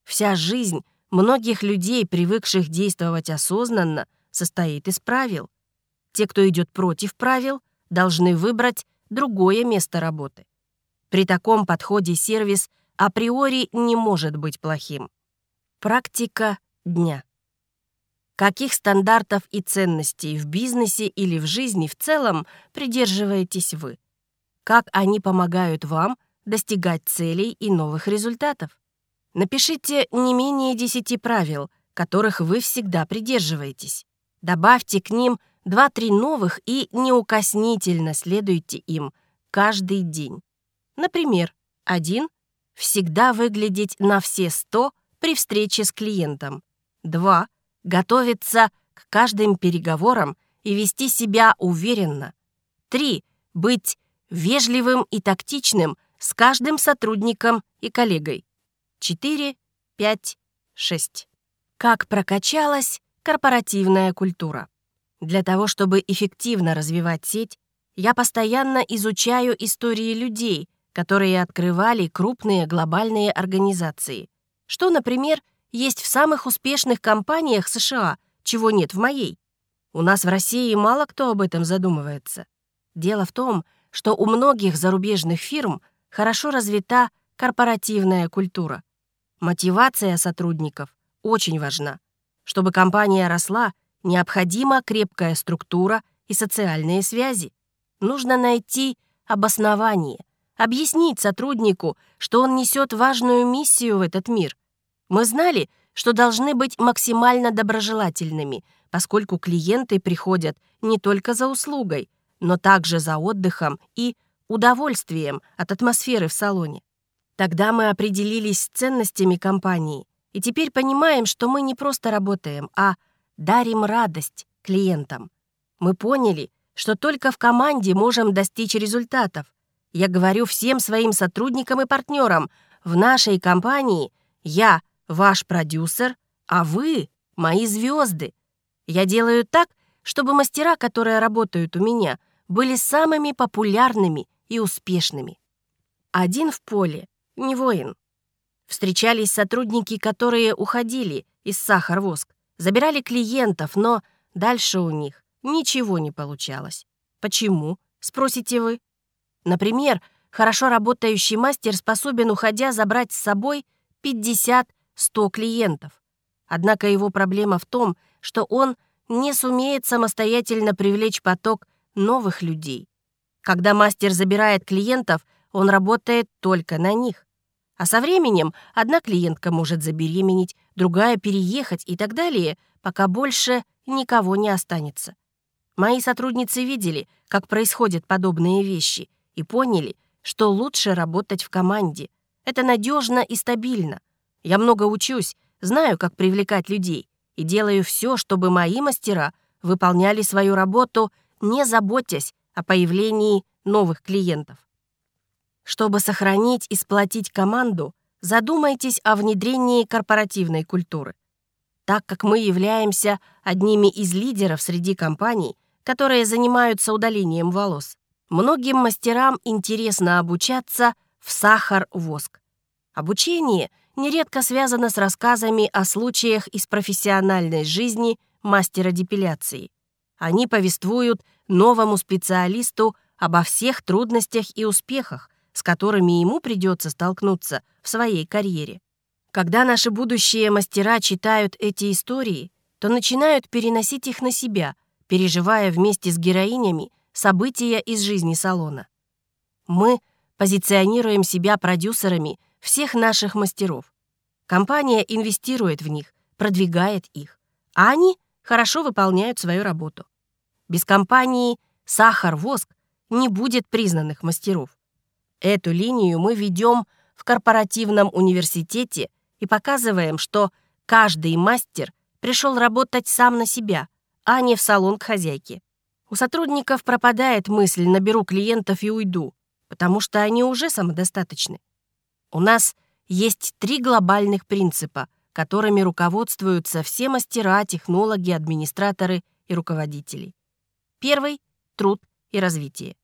Вся жизнь многих людей, привыкших действовать осознанно, состоит из правил. Те, кто идет против правил, должны выбрать другое место работы. При таком подходе сервис априори не может быть плохим. Практика дня. Каких стандартов и ценностей в бизнесе или в жизни в целом придерживаетесь вы? Как они помогают вам достигать целей и новых результатов. Напишите не менее 10 правил, которых вы всегда придерживаетесь. Добавьте к ним 2-3 новых и неукоснительно следуйте им каждый день. Например, 1. Всегда выглядеть на все 100 при встрече с клиентом. 2. Готовиться к каждым переговорам и вести себя уверенно. 3. Быть вежливым и тактичным с каждым сотрудником и коллегой. 4, 5, 6. Как прокачалась корпоративная культура? Для того, чтобы эффективно развивать сеть, я постоянно изучаю истории людей, которые открывали крупные глобальные организации. Что, например, есть в самых успешных компаниях США, чего нет в моей. У нас в России мало кто об этом задумывается. Дело в том, что у многих зарубежных фирм хорошо развита корпоративная культура. Мотивация сотрудников очень важна. Чтобы компания росла, необходима крепкая структура и социальные связи. Нужно найти обоснование, объяснить сотруднику, что он несет важную миссию в этот мир. Мы знали, что должны быть максимально доброжелательными, поскольку клиенты приходят не только за услугой, но также за отдыхом и удовольствием от атмосферы в салоне. Тогда мы определились с ценностями компании и теперь понимаем, что мы не просто работаем, а дарим радость клиентам. Мы поняли, что только в команде можем достичь результатов. Я говорю всем своим сотрудникам и партнерам, в нашей компании я ваш продюсер, а вы мои звезды. Я делаю так, чтобы мастера, которые работают у меня, были самыми популярными и успешными. Один в поле, не воин. Встречались сотрудники, которые уходили из сахар-воск, забирали клиентов, но дальше у них ничего не получалось. Почему, спросите вы? Например, хорошо работающий мастер способен, уходя, забрать с собой 50-100 клиентов. Однако его проблема в том, что он не сумеет самостоятельно привлечь поток новых людей. Когда мастер забирает клиентов, он работает только на них. А со временем одна клиентка может забеременеть, другая переехать и так далее, пока больше никого не останется. Мои сотрудницы видели, как происходят подобные вещи, и поняли, что лучше работать в команде. Это надежно и стабильно. Я много учусь, знаю, как привлекать людей, и делаю все, чтобы мои мастера выполняли свою работу, не заботясь о появлении новых клиентов. Чтобы сохранить и сплотить команду, Задумайтесь о внедрении корпоративной культуры. Так как мы являемся одними из лидеров среди компаний, которые занимаются удалением волос, многим мастерам интересно обучаться в сахар-воск. Обучение нередко связано с рассказами о случаях из профессиональной жизни мастера депиляции. Они повествуют новому специалисту обо всех трудностях и успехах, с которыми ему придется столкнуться в своей карьере. Когда наши будущие мастера читают эти истории, то начинают переносить их на себя, переживая вместе с героинями события из жизни салона. Мы позиционируем себя продюсерами всех наших мастеров. Компания инвестирует в них, продвигает их, а они хорошо выполняют свою работу. Без компании «Сахар-воск» не будет признанных мастеров. Эту линию мы ведем в корпоративном университете и показываем, что каждый мастер пришел работать сам на себя, а не в салон к хозяйке. У сотрудников пропадает мысль «наберу клиентов и уйду», потому что они уже самодостаточны. У нас есть три глобальных принципа, которыми руководствуются все мастера, технологи, администраторы и руководители. Первый — труд и развитие.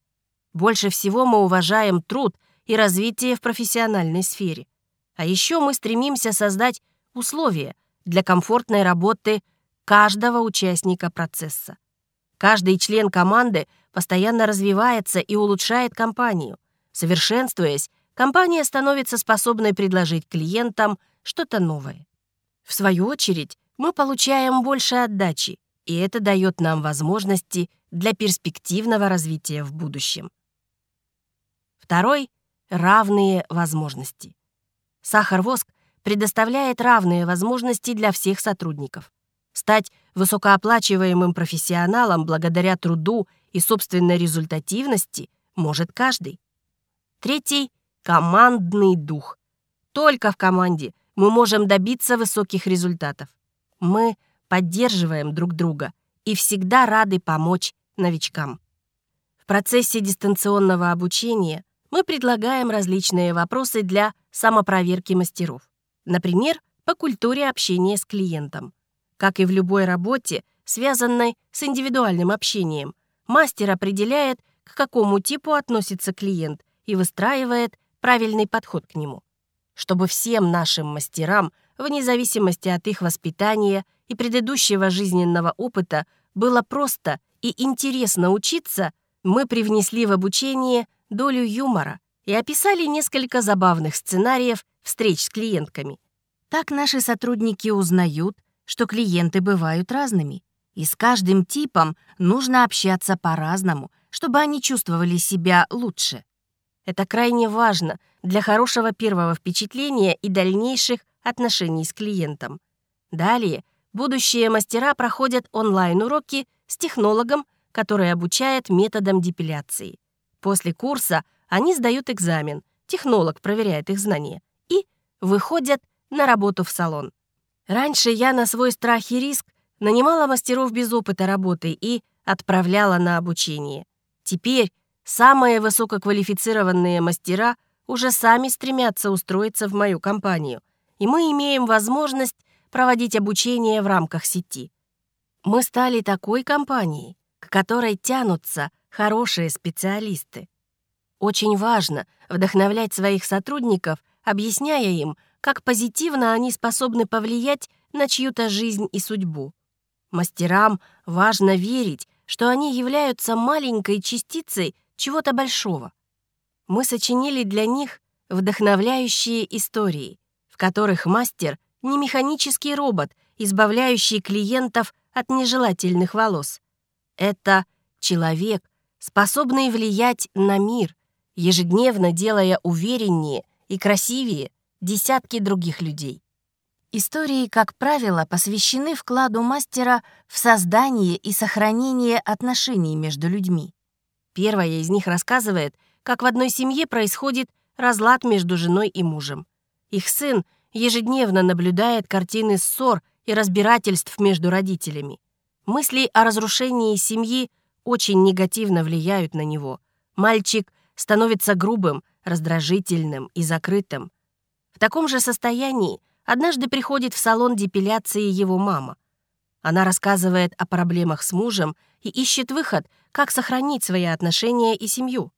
Больше всего мы уважаем труд и развитие в профессиональной сфере. А еще мы стремимся создать условия для комфортной работы каждого участника процесса. Каждый член команды постоянно развивается и улучшает компанию. Совершенствуясь, компания становится способной предложить клиентам что-то новое. В свою очередь, мы получаем больше отдачи, и это дает нам возможности для перспективного развития в будущем. Второй — равные возможности. Сахар-воск предоставляет равные возможности для всех сотрудников. Стать высокооплачиваемым профессионалом благодаря труду и собственной результативности может каждый. Третий — командный дух. Только в команде мы можем добиться высоких результатов. Мы поддерживаем друг друга и всегда рады помочь новичкам. В процессе дистанционного обучения мы предлагаем различные вопросы для самопроверки мастеров. Например, по культуре общения с клиентом. Как и в любой работе, связанной с индивидуальным общением, мастер определяет, к какому типу относится клиент и выстраивает правильный подход к нему. Чтобы всем нашим мастерам, вне зависимости от их воспитания и предыдущего жизненного опыта, было просто и интересно учиться, мы привнесли в обучение долю юмора и описали несколько забавных сценариев встреч с клиентками. Так наши сотрудники узнают, что клиенты бывают разными, и с каждым типом нужно общаться по-разному, чтобы они чувствовали себя лучше. Это крайне важно для хорошего первого впечатления и дальнейших отношений с клиентом. Далее будущие мастера проходят онлайн-уроки с технологом, который обучает методам депиляции. После курса они сдают экзамен, технолог проверяет их знания и выходят на работу в салон. Раньше я на свой страх и риск нанимала мастеров без опыта работы и отправляла на обучение. Теперь самые высококвалифицированные мастера уже сами стремятся устроиться в мою компанию, и мы имеем возможность проводить обучение в рамках сети. Мы стали такой компанией, к которой тянутся хорошие специалисты. Очень важно вдохновлять своих сотрудников, объясняя им, как позитивно они способны повлиять на чью-то жизнь и судьбу. Мастерам важно верить, что они являются маленькой частицей чего-то большого. Мы сочинили для них вдохновляющие истории, в которых мастер не механический робот, избавляющий клиентов от нежелательных волос. Это человек, способный влиять на мир, ежедневно делая увереннее и красивее десятки других людей. Истории, как правило, посвящены вкладу мастера в создание и сохранение отношений между людьми. Первая из них рассказывает, как в одной семье происходит разлад между женой и мужем. Их сын ежедневно наблюдает картины ссор и разбирательств между родителями. Мысли о разрушении семьи очень негативно влияют на него. Мальчик становится грубым, раздражительным и закрытым. В таком же состоянии однажды приходит в салон депиляции его мама. Она рассказывает о проблемах с мужем и ищет выход, как сохранить свои отношения и семью.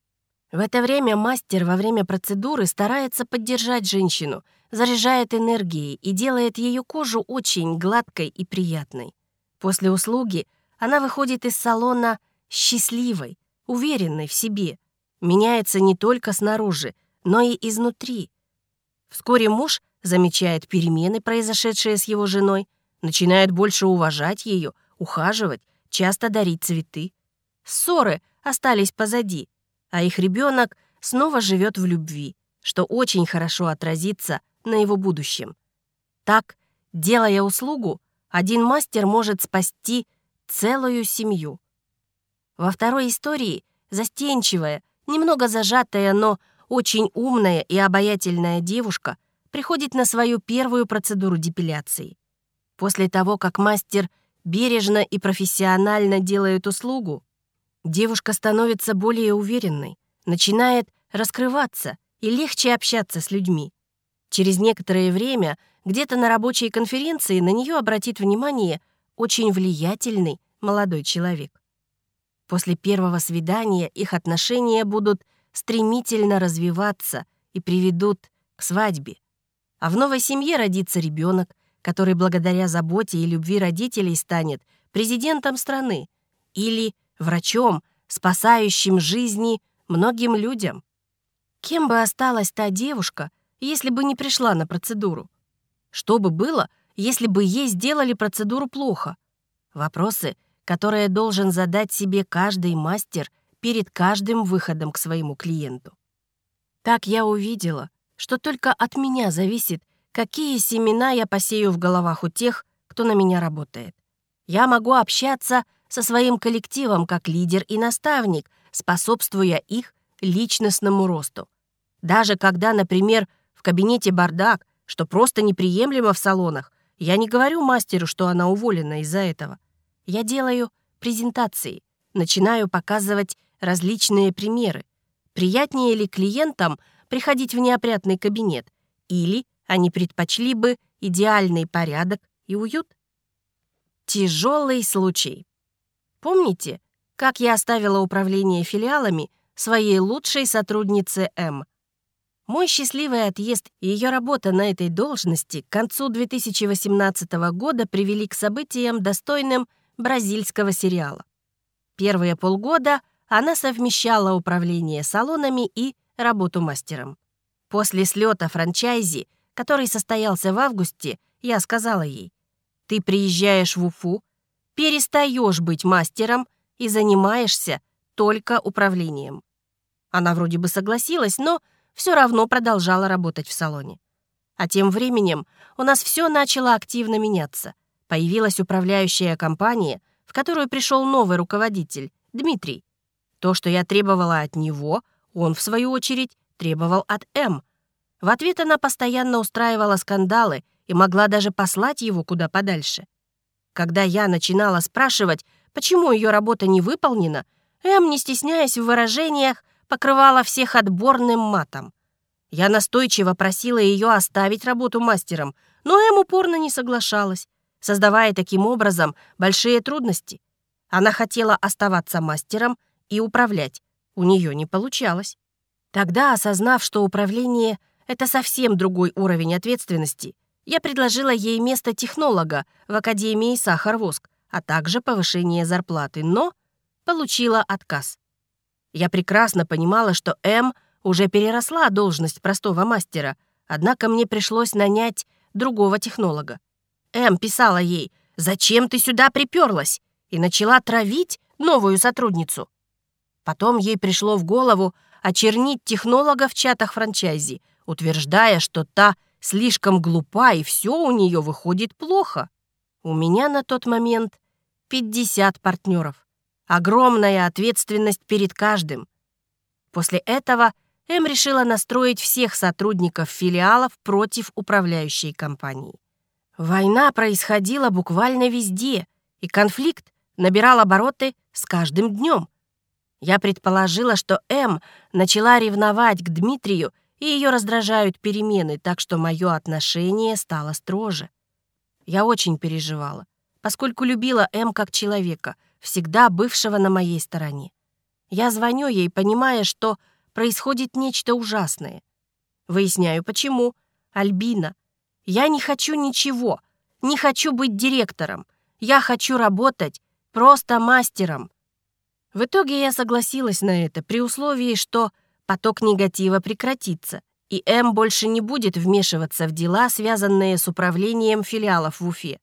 В это время мастер во время процедуры старается поддержать женщину, заряжает энергией и делает ее кожу очень гладкой и приятной. После услуги она выходит из салона счастливой, уверенной в себе, меняется не только снаружи, но и изнутри. Вскоре муж замечает перемены, произошедшие с его женой, начинает больше уважать ее, ухаживать, часто дарить цветы. Ссоры остались позади, а их ребенок снова живет в любви, что очень хорошо отразится на его будущем. Так, делая услугу, один мастер может спасти целую семью. Во второй истории застенчивая, немного зажатая, но очень умная и обаятельная девушка приходит на свою первую процедуру депиляции. После того, как мастер бережно и профессионально делает услугу, девушка становится более уверенной, начинает раскрываться и легче общаться с людьми. Через некоторое время где-то на рабочей конференции на нее обратит внимание очень влиятельный молодой человек. После первого свидания их отношения будут стремительно развиваться и приведут к свадьбе. А в новой семье родится ребенок, который благодаря заботе и любви родителей станет президентом страны или врачом, спасающим жизни многим людям. Кем бы осталась та девушка, если бы не пришла на процедуру? Что бы было, если бы ей сделали процедуру плохо? Вопросы, которые должен задать себе каждый мастер перед каждым выходом к своему клиенту. Так я увидела, что только от меня зависит, какие семена я посею в головах у тех, кто на меня работает. Я могу общаться со своим коллективом как лидер и наставник, способствуя их личностному росту. Даже когда, например, в кабинете бардак, что просто неприемлемо в салонах, я не говорю мастеру, что она уволена из-за этого. Я делаю презентации, начинаю показывать различные примеры. Приятнее ли клиентам приходить в неопрятный кабинет или они предпочли бы идеальный порядок и уют. Тяжелый случай. Помните, как я оставила управление филиалами своей лучшей сотруднице М? Мой счастливый отъезд и ее работа на этой должности к концу 2018 года привели к событиям, достойным бразильского сериала. Первые полгода она совмещала управление салонами и работу мастером. После слета франчайзи который состоялся в августе, я сказала ей, «Ты приезжаешь в Уфу, перестаешь быть мастером и занимаешься только управлением». Она вроде бы согласилась, но все равно продолжала работать в салоне. А тем временем у нас все начало активно меняться. Появилась управляющая компания, в которую пришел новый руководитель, Дмитрий. То, что я требовала от него, он, в свою очередь, требовал от М. В ответ она постоянно устраивала скандалы и могла даже послать его куда подальше. Когда я начинала спрашивать, почему ее работа не выполнена, Эм, не стесняясь в выражениях, покрывала всех отборным матом. Я настойчиво просила ее оставить работу мастером, но Эм упорно не соглашалась, создавая таким образом большие трудности. Она хотела оставаться мастером и управлять. У нее не получалось. Тогда, осознав, что управление — это совсем другой уровень ответственности. Я предложила ей место технолога в Академии Сахарвоск, а также повышение зарплаты, но получила отказ. Я прекрасно понимала, что М уже переросла должность простого мастера, однако мне пришлось нанять другого технолога. М писала ей «Зачем ты сюда приперлась?» и начала травить новую сотрудницу. Потом ей пришло в голову очернить технолога в чатах франчайзи, утверждая, что та слишком глупа и все у нее выходит плохо. У меня на тот момент 50 партнеров. Огромная ответственность перед каждым. После этого М решила настроить всех сотрудников филиалов против управляющей компании. Война происходила буквально везде, и конфликт набирал обороты с каждым днем. Я предположила, что М начала ревновать к Дмитрию и ее раздражают перемены, так что мое отношение стало строже. Я очень переживала, поскольку любила М как человека, всегда бывшего на моей стороне. Я звоню ей, понимая, что происходит нечто ужасное. Выясняю, почему. Альбина, я не хочу ничего, не хочу быть директором. Я хочу работать просто мастером. В итоге я согласилась на это при условии, что поток негатива прекратится, и М больше не будет вмешиваться в дела, связанные с управлением филиалов в Уфе.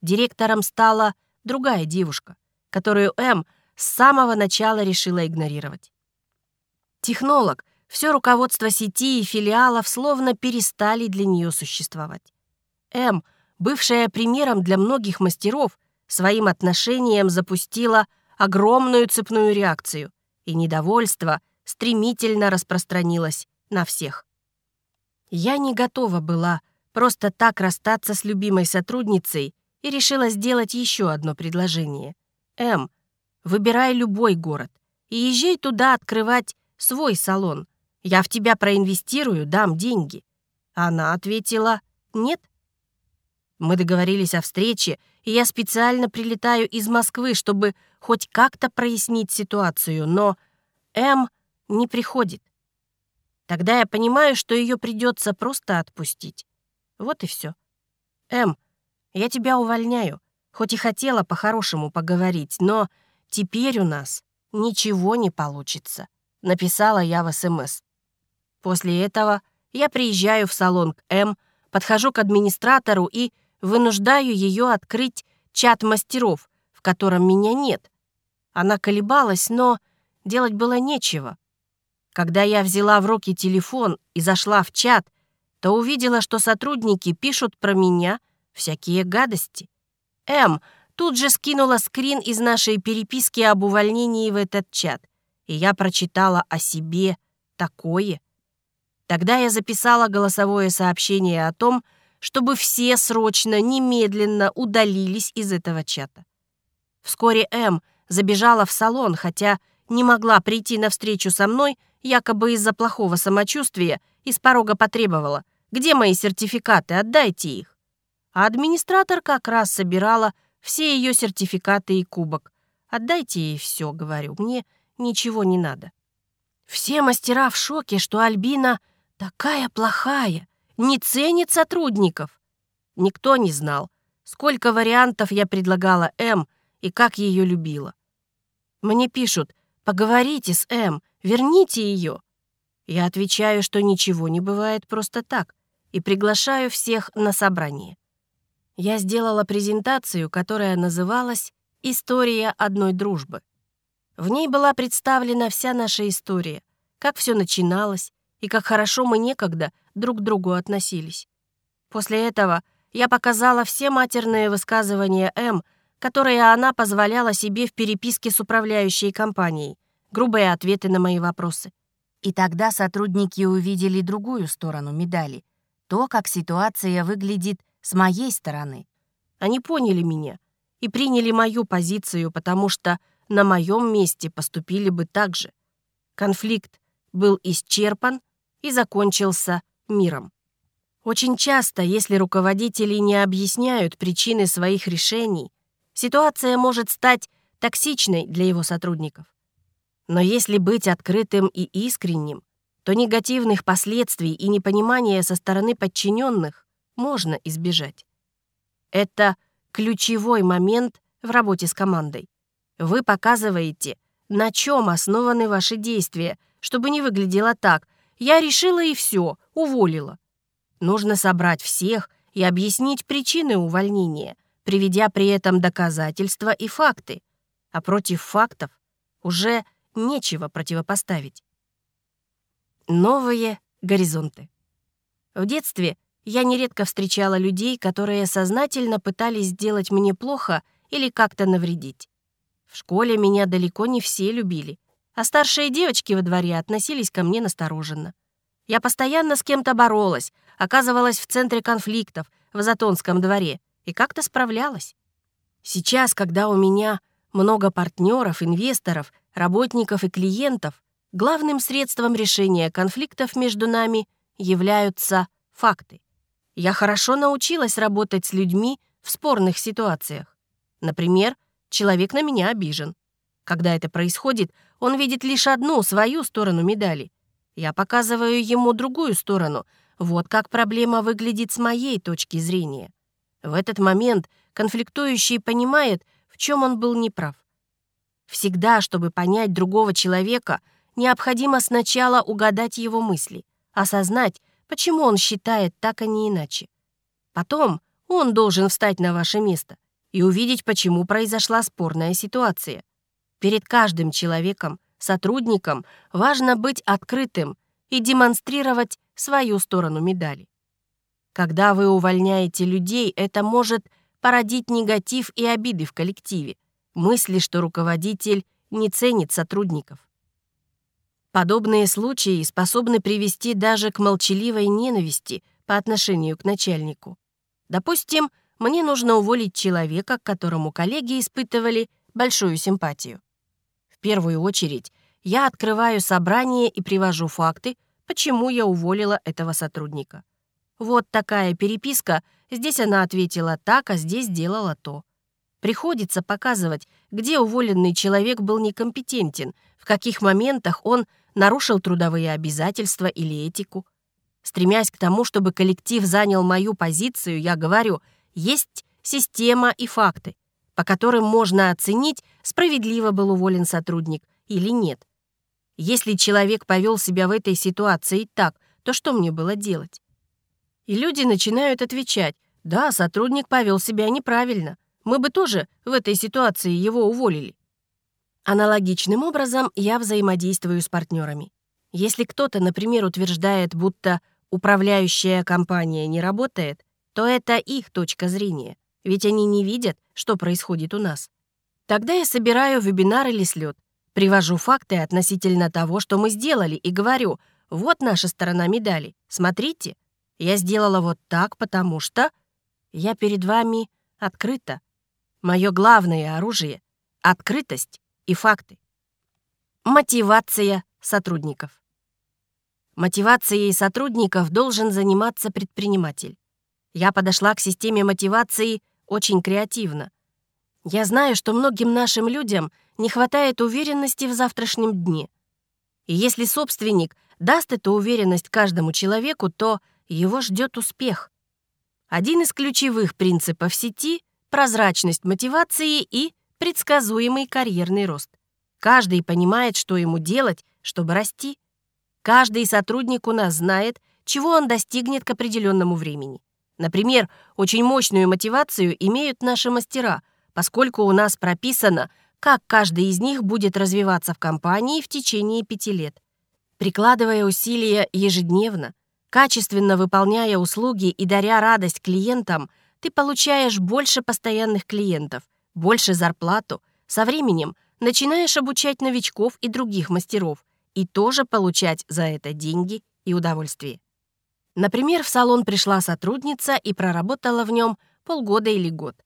Директором стала другая девушка, которую М с самого начала решила игнорировать. Технолог, все руководство сети и филиалов словно перестали для нее существовать. М, бывшая примером для многих мастеров, своим отношением запустила огромную цепную реакцию, и недовольство стремительно распространилось на всех. Я не готова была просто так расстаться с любимой сотрудницей и решила сделать еще одно предложение. «М, выбирай любой город и езжай туда открывать свой салон. Я в тебя проинвестирую, дам деньги». Она ответила «нет». Мы договорились о встрече, и я специально прилетаю из Москвы, чтобы хоть как-то прояснить ситуацию, но М не приходит. Тогда я понимаю, что ее придется просто отпустить. Вот и все. М, я тебя увольняю, хоть и хотела по-хорошему поговорить, но теперь у нас ничего не получится, написала я в СМС. После этого я приезжаю в салон к М, подхожу к администратору и вынуждаю ее открыть чат мастеров, в котором меня нет. Она колебалась, но делать было нечего. Когда я взяла в руки телефон и зашла в чат, то увидела, что сотрудники пишут про меня всякие гадости. М тут же скинула скрин из нашей переписки об увольнении в этот чат, и я прочитала о себе такое. Тогда я записала голосовое сообщение о том, чтобы все срочно, немедленно удалились из этого чата. Вскоре М забежала в салон, хотя не могла прийти на встречу со мной, якобы из-за плохого самочувствия, и с порога потребовала, где мои сертификаты, отдайте их. А администратор как раз собирала все ее сертификаты и кубок. Отдайте ей все, говорю, мне ничего не надо. Все мастера в шоке, что Альбина такая плохая, не ценит сотрудников. Никто не знал, сколько вариантов я предлагала М и как ее любила. Мне пишут, поговорите с М, верните ее. Я отвечаю, что ничего не бывает просто так, и приглашаю всех на собрание. Я сделала презентацию, которая называлась «История одной дружбы». В ней была представлена вся наша история, как все начиналось и как хорошо мы некогда друг к другу относились. После этого я показала все матерные высказывания М, которые она позволяла себе в переписке с управляющей компанией, грубые ответы на мои вопросы. И тогда сотрудники увидели другую сторону медали, то, как ситуация выглядит с моей стороны. Они поняли меня и приняли мою позицию, потому что на моем месте поступили бы так же. Конфликт был исчерпан и закончился миром. Очень часто, если руководители не объясняют причины своих решений, ситуация может стать токсичной для его сотрудников. Но если быть открытым и искренним, то негативных последствий и непонимания со стороны подчиненных можно избежать. Это ключевой момент в работе с командой. Вы показываете, на чем основаны ваши действия, чтобы не выглядело так – я решила и все, уволила. Нужно собрать всех и объяснить причины увольнения, приведя при этом доказательства и факты. А против фактов уже нечего противопоставить. Новые горизонты. В детстве я нередко встречала людей, которые сознательно пытались сделать мне плохо или как-то навредить. В школе меня далеко не все любили, а старшие девочки во дворе относились ко мне настороженно. Я постоянно с кем-то боролась, оказывалась в центре конфликтов в Затонском дворе и как-то справлялась. Сейчас, когда у меня много партнеров, инвесторов, работников и клиентов, главным средством решения конфликтов между нами являются факты. Я хорошо научилась работать с людьми в спорных ситуациях. Например, человек на меня обижен. Когда это происходит, он видит лишь одну, свою сторону медали. Я показываю ему другую сторону. Вот как проблема выглядит с моей точки зрения. В этот момент конфликтующий понимает, в чем он был неправ. Всегда, чтобы понять другого человека, необходимо сначала угадать его мысли, осознать, почему он считает так, а не иначе. Потом он должен встать на ваше место и увидеть, почему произошла спорная ситуация. Перед каждым человеком, сотрудником важно быть открытым и демонстрировать свою сторону медали. Когда вы увольняете людей, это может породить негатив и обиды в коллективе, мысли, что руководитель не ценит сотрудников. Подобные случаи способны привести даже к молчаливой ненависти по отношению к начальнику. Допустим, мне нужно уволить человека, к которому коллеги испытывали большую симпатию. В первую очередь я открываю собрание и привожу факты, почему я уволила этого сотрудника. Вот такая переписка, здесь она ответила так, а здесь сделала то. Приходится показывать, где уволенный человек был некомпетентен, в каких моментах он нарушил трудовые обязательства или этику. Стремясь к тому, чтобы коллектив занял мою позицию, я говорю, есть система и факты, по которым можно оценить, справедливо был уволен сотрудник или нет. Если человек повел себя в этой ситуации так, то что мне было делать? И люди начинают отвечать, да, сотрудник повел себя неправильно, мы бы тоже в этой ситуации его уволили. Аналогичным образом я взаимодействую с партнерами. Если кто-то, например, утверждает, будто управляющая компания не работает, то это их точка зрения, ведь они не видят, что происходит у нас. Тогда я собираю вебинар или слет, Привожу факты относительно того, что мы сделали, и говорю, вот наша сторона медали, смотрите, я сделала вот так, потому что я перед вами открыта. Мое главное оружие — открытость и факты. Мотивация сотрудников. Мотивацией сотрудников должен заниматься предприниматель. Я подошла к системе мотивации очень креативно. Я знаю, что многим нашим людям — не хватает уверенности в завтрашнем дне. И если собственник даст эту уверенность каждому человеку, то его ждет успех. Один из ключевых принципов сети — прозрачность мотивации и предсказуемый карьерный рост. Каждый понимает, что ему делать, чтобы расти. Каждый сотрудник у нас знает, чего он достигнет к определенному времени. Например, очень мощную мотивацию имеют наши мастера, поскольку у нас прописано, как каждый из них будет развиваться в компании в течение пяти лет. Прикладывая усилия ежедневно, качественно выполняя услуги и даря радость клиентам, ты получаешь больше постоянных клиентов, больше зарплату, со временем начинаешь обучать новичков и других мастеров и тоже получать за это деньги и удовольствие. Например, в салон пришла сотрудница и проработала в нем полгода или год.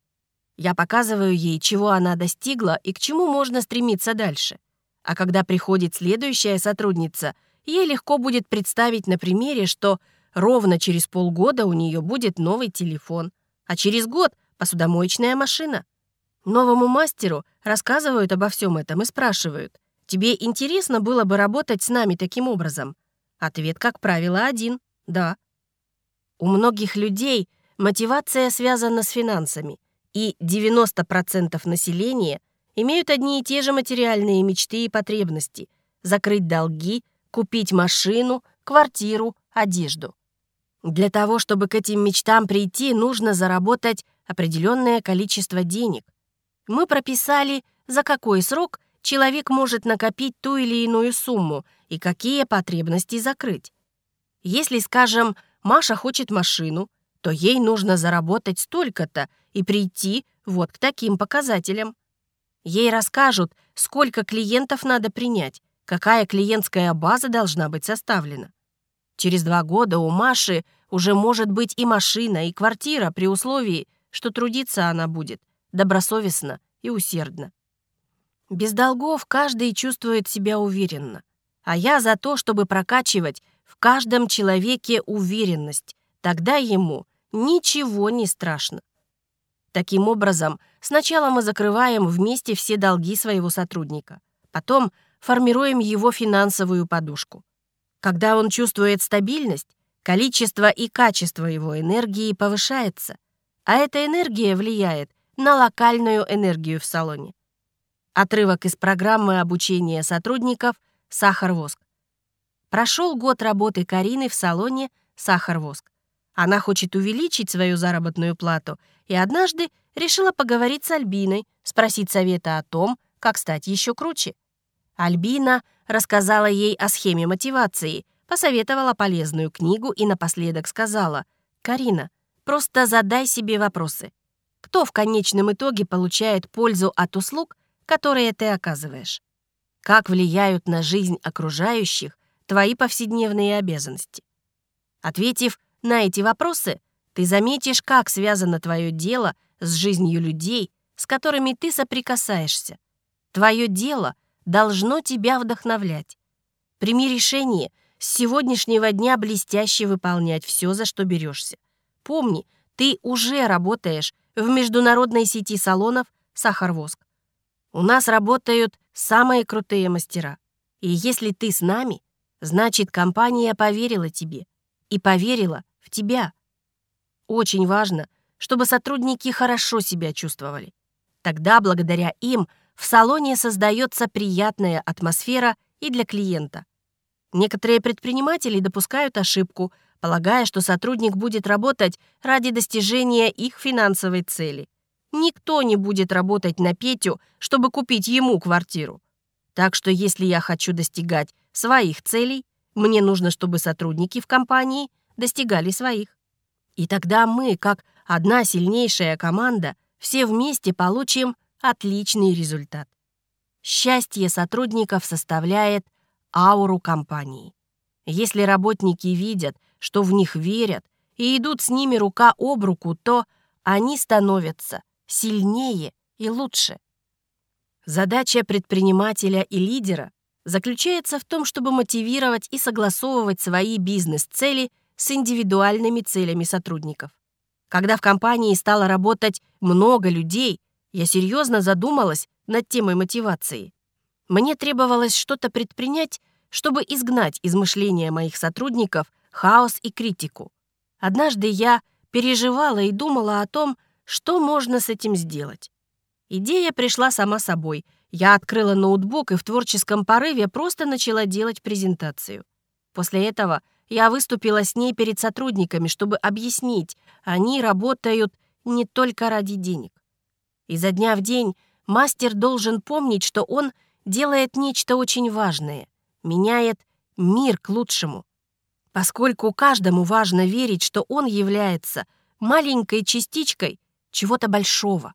Я показываю ей, чего она достигла и к чему можно стремиться дальше. А когда приходит следующая сотрудница, ей легко будет представить на примере, что ровно через полгода у нее будет новый телефон, а через год — посудомоечная машина. Новому мастеру рассказывают обо всем этом и спрашивают, «Тебе интересно было бы работать с нами таким образом?» Ответ, как правило, один — «да». У многих людей мотивация связана с финансами — и 90% населения имеют одни и те же материальные мечты и потребности – закрыть долги, купить машину, квартиру, одежду. Для того, чтобы к этим мечтам прийти, нужно заработать определенное количество денег. Мы прописали, за какой срок человек может накопить ту или иную сумму и какие потребности закрыть. Если, скажем, Маша хочет машину, то ей нужно заработать столько-то и прийти вот к таким показателям. Ей расскажут, сколько клиентов надо принять, какая клиентская база должна быть составлена. Через два года у Маши уже может быть и машина, и квартира при условии, что трудиться она будет добросовестно и усердно. Без долгов каждый чувствует себя уверенно. А я за то, чтобы прокачивать в каждом человеке уверенность. Тогда ему ничего не страшно. Таким образом, сначала мы закрываем вместе все долги своего сотрудника, потом формируем его финансовую подушку. Когда он чувствует стабильность, количество и качество его энергии повышается, а эта энергия влияет на локальную энергию в салоне. Отрывок из программы обучения сотрудников «Сахар-воск». Прошел год работы Карины в салоне «Сахар-воск». Она хочет увеличить свою заработную плату и однажды решила поговорить с Альбиной, спросить совета о том, как стать еще круче. Альбина рассказала ей о схеме мотивации, посоветовала полезную книгу и напоследок сказала, «Карина, просто задай себе вопросы. Кто в конечном итоге получает пользу от услуг, которые ты оказываешь. Как влияют на жизнь окружающих твои повседневные обязанности? Ответив на эти вопросы, ты заметишь, как связано твое дело с жизнью людей, с которыми ты соприкасаешься. Твое дело должно тебя вдохновлять. Прими решение с сегодняшнего дня блестяще выполнять все, за что берешься. Помни, ты уже работаешь в международной сети салонов «Сахарвоск». У нас работают самые крутые мастера. И если ты с нами, значит, компания поверила тебе и поверила в тебя. Очень важно, чтобы сотрудники хорошо себя чувствовали. Тогда, благодаря им, в салоне создается приятная атмосфера и для клиента. Некоторые предприниматели допускают ошибку, полагая, что сотрудник будет работать ради достижения их финансовой цели. Никто не будет работать на Петю, чтобы купить ему квартиру. Так что если я хочу достигать своих целей, мне нужно, чтобы сотрудники в компании достигали своих. И тогда мы, как одна сильнейшая команда, все вместе получим отличный результат. Счастье сотрудников составляет ауру компании. Если работники видят, что в них верят и идут с ними рука об руку, то они становятся сильнее и лучше. Задача предпринимателя и лидера заключается в том, чтобы мотивировать и согласовывать свои бизнес-цели с индивидуальными целями сотрудников. Когда в компании стало работать много людей, я серьезно задумалась над темой мотивации. Мне требовалось что-то предпринять, чтобы изгнать из мышления моих сотрудников хаос и критику. Однажды я переживала и думала о том, что можно с этим сделать? Идея пришла сама собой. Я открыла ноутбук и в творческом порыве просто начала делать презентацию. После этого я выступила с ней перед сотрудниками, чтобы объяснить, они работают не только ради денег. Изо дня в день мастер должен помнить, что он делает нечто очень важное, меняет мир к лучшему. Поскольку каждому важно верить, что он является маленькой частичкой чего-то большого.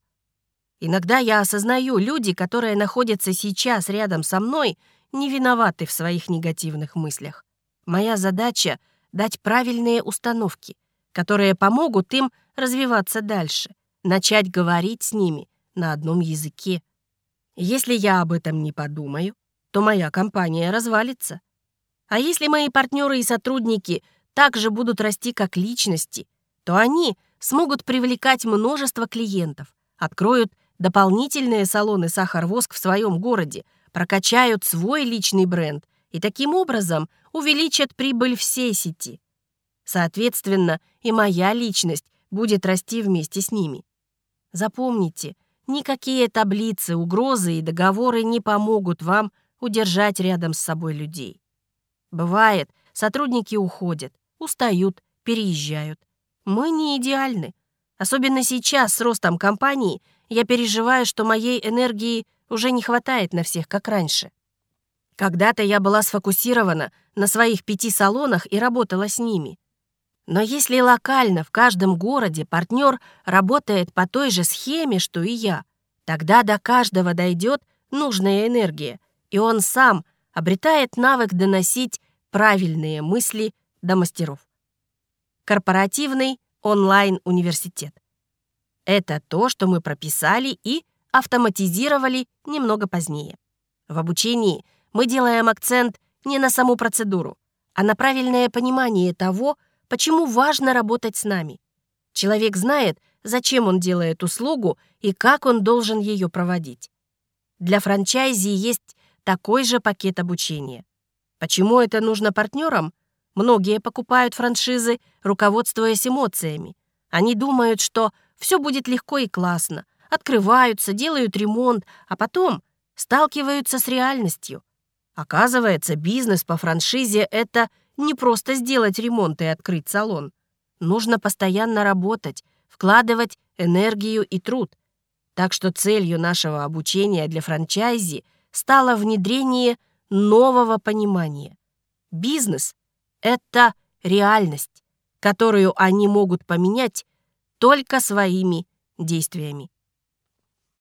Иногда я осознаю, люди, которые находятся сейчас рядом со мной, не виноваты в своих негативных мыслях. Моя задача — дать правильные установки, которые помогут им развиваться дальше, начать говорить с ними на одном языке. Если я об этом не подумаю, то моя компания развалится. А если мои партнеры и сотрудники также будут расти как личности, то они смогут привлекать множество клиентов, откроют дополнительные салоны «Сахар-воск» в своем городе, прокачают свой личный бренд и таким образом увеличат прибыль всей сети. Соответственно, и моя личность будет расти вместе с ними. Запомните, никакие таблицы, угрозы и договоры не помогут вам удержать рядом с собой людей. Бывает, сотрудники уходят, устают, переезжают. Мы не идеальны. Особенно сейчас, с ростом компании, я переживаю, что моей энергии уже не хватает на всех, как раньше. Когда-то я была сфокусирована на своих пяти салонах и работала с ними. Но если локально в каждом городе партнер работает по той же схеме, что и я, тогда до каждого дойдет нужная энергия, и он сам обретает навык доносить правильные мысли до мастеров корпоративный онлайн-университет. Это то, что мы прописали и автоматизировали немного позднее. В обучении мы делаем акцент не на саму процедуру, а на правильное понимание того, почему важно работать с нами. Человек знает, зачем он делает услугу и как он должен ее проводить. Для франчайзи есть такой же пакет обучения. Почему это нужно партнерам? Многие покупают франшизы, руководствуясь эмоциями. Они думают, что все будет легко и классно, открываются, делают ремонт, а потом сталкиваются с реальностью. Оказывается, бизнес по франшизе — это не просто сделать ремонт и открыть салон. Нужно постоянно работать, вкладывать энергию и труд. Так что целью нашего обучения для франчайзи стало внедрение нового понимания. Бизнес — это реальность, которую они могут поменять только своими действиями.